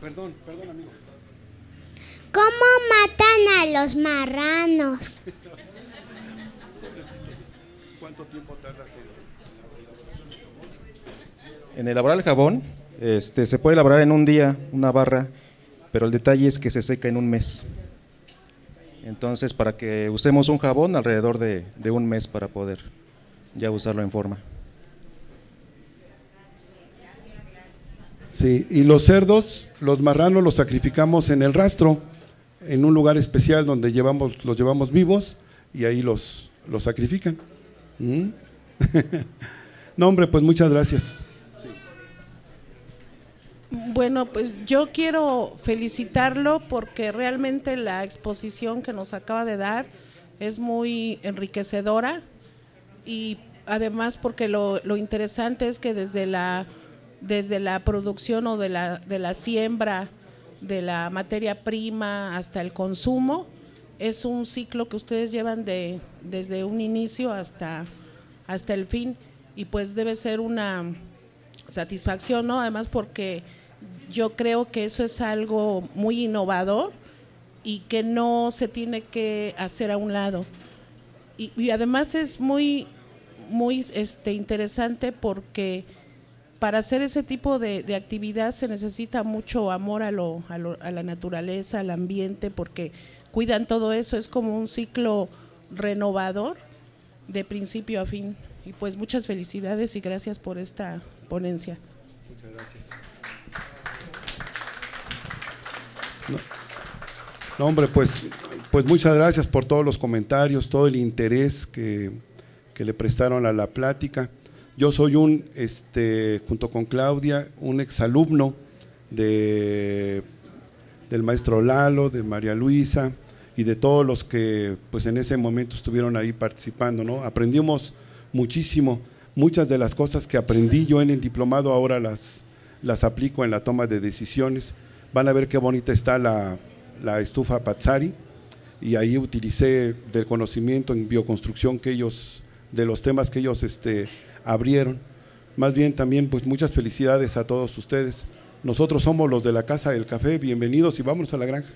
perdón, perdón, amigo. ¿Cómo matan a los marranos? ¿Cuánto tiempo tardas en En elaborar el jabón, este, se puede elaborar en un día una barra, pero el detalle es que se seca en un mes. Entonces, para que usemos un jabón, alrededor de, de un mes para poder ya usarlo en forma. Sí, y los cerdos, los marranos los sacrificamos en el rastro, en un lugar especial donde llevamos, los llevamos vivos y ahí los, los sacrifican. ¿Mm? no, hombre, pues muchas gracias. Bueno, pues yo quiero felicitarlo porque realmente la exposición que nos acaba de dar es muy enriquecedora y además porque lo, lo interesante es que desde la, desde la producción o de la, de la siembra de la materia prima hasta el consumo, es un ciclo que ustedes llevan de, desde un inicio hasta, hasta el fin y pues debe ser una satisfacción, ¿no? Además porque yo creo que eso es algo muy innovador y que no se tiene que hacer a un lado. Y, además es muy, muy este, interesante porque para hacer ese tipo de, de, actividad se necesita mucho amor a, lo, a, lo, a la naturaleza, al ambiente, porque cuidan todo eso, es como un ciclo renovador de principio a fin. Y pues muchas felicidades y gracias por esta ponencia. No, no, hombre, pues, pues muchas gracias por todos los comentarios, todo el interés que, que le prestaron a la plática. Yo soy un, este, junto con Claudia, un exalumno de, del maestro Lalo, de María Luisa y de todos los que pues en ese momento estuvieron ahí participando. ¿no? Aprendimos muchísimo, muchas de las cosas que aprendí yo en el diplomado ahora las, las aplico en la toma de decisiones. Van a ver qué bonita está la, la estufa Pazzari y ahí utilicé del conocimiento en bioconstrucción que ellos, de los temas que ellos este, abrieron. Más bien también pues muchas felicidades a todos ustedes. Nosotros somos los de la Casa del Café, bienvenidos y vámonos a la granja.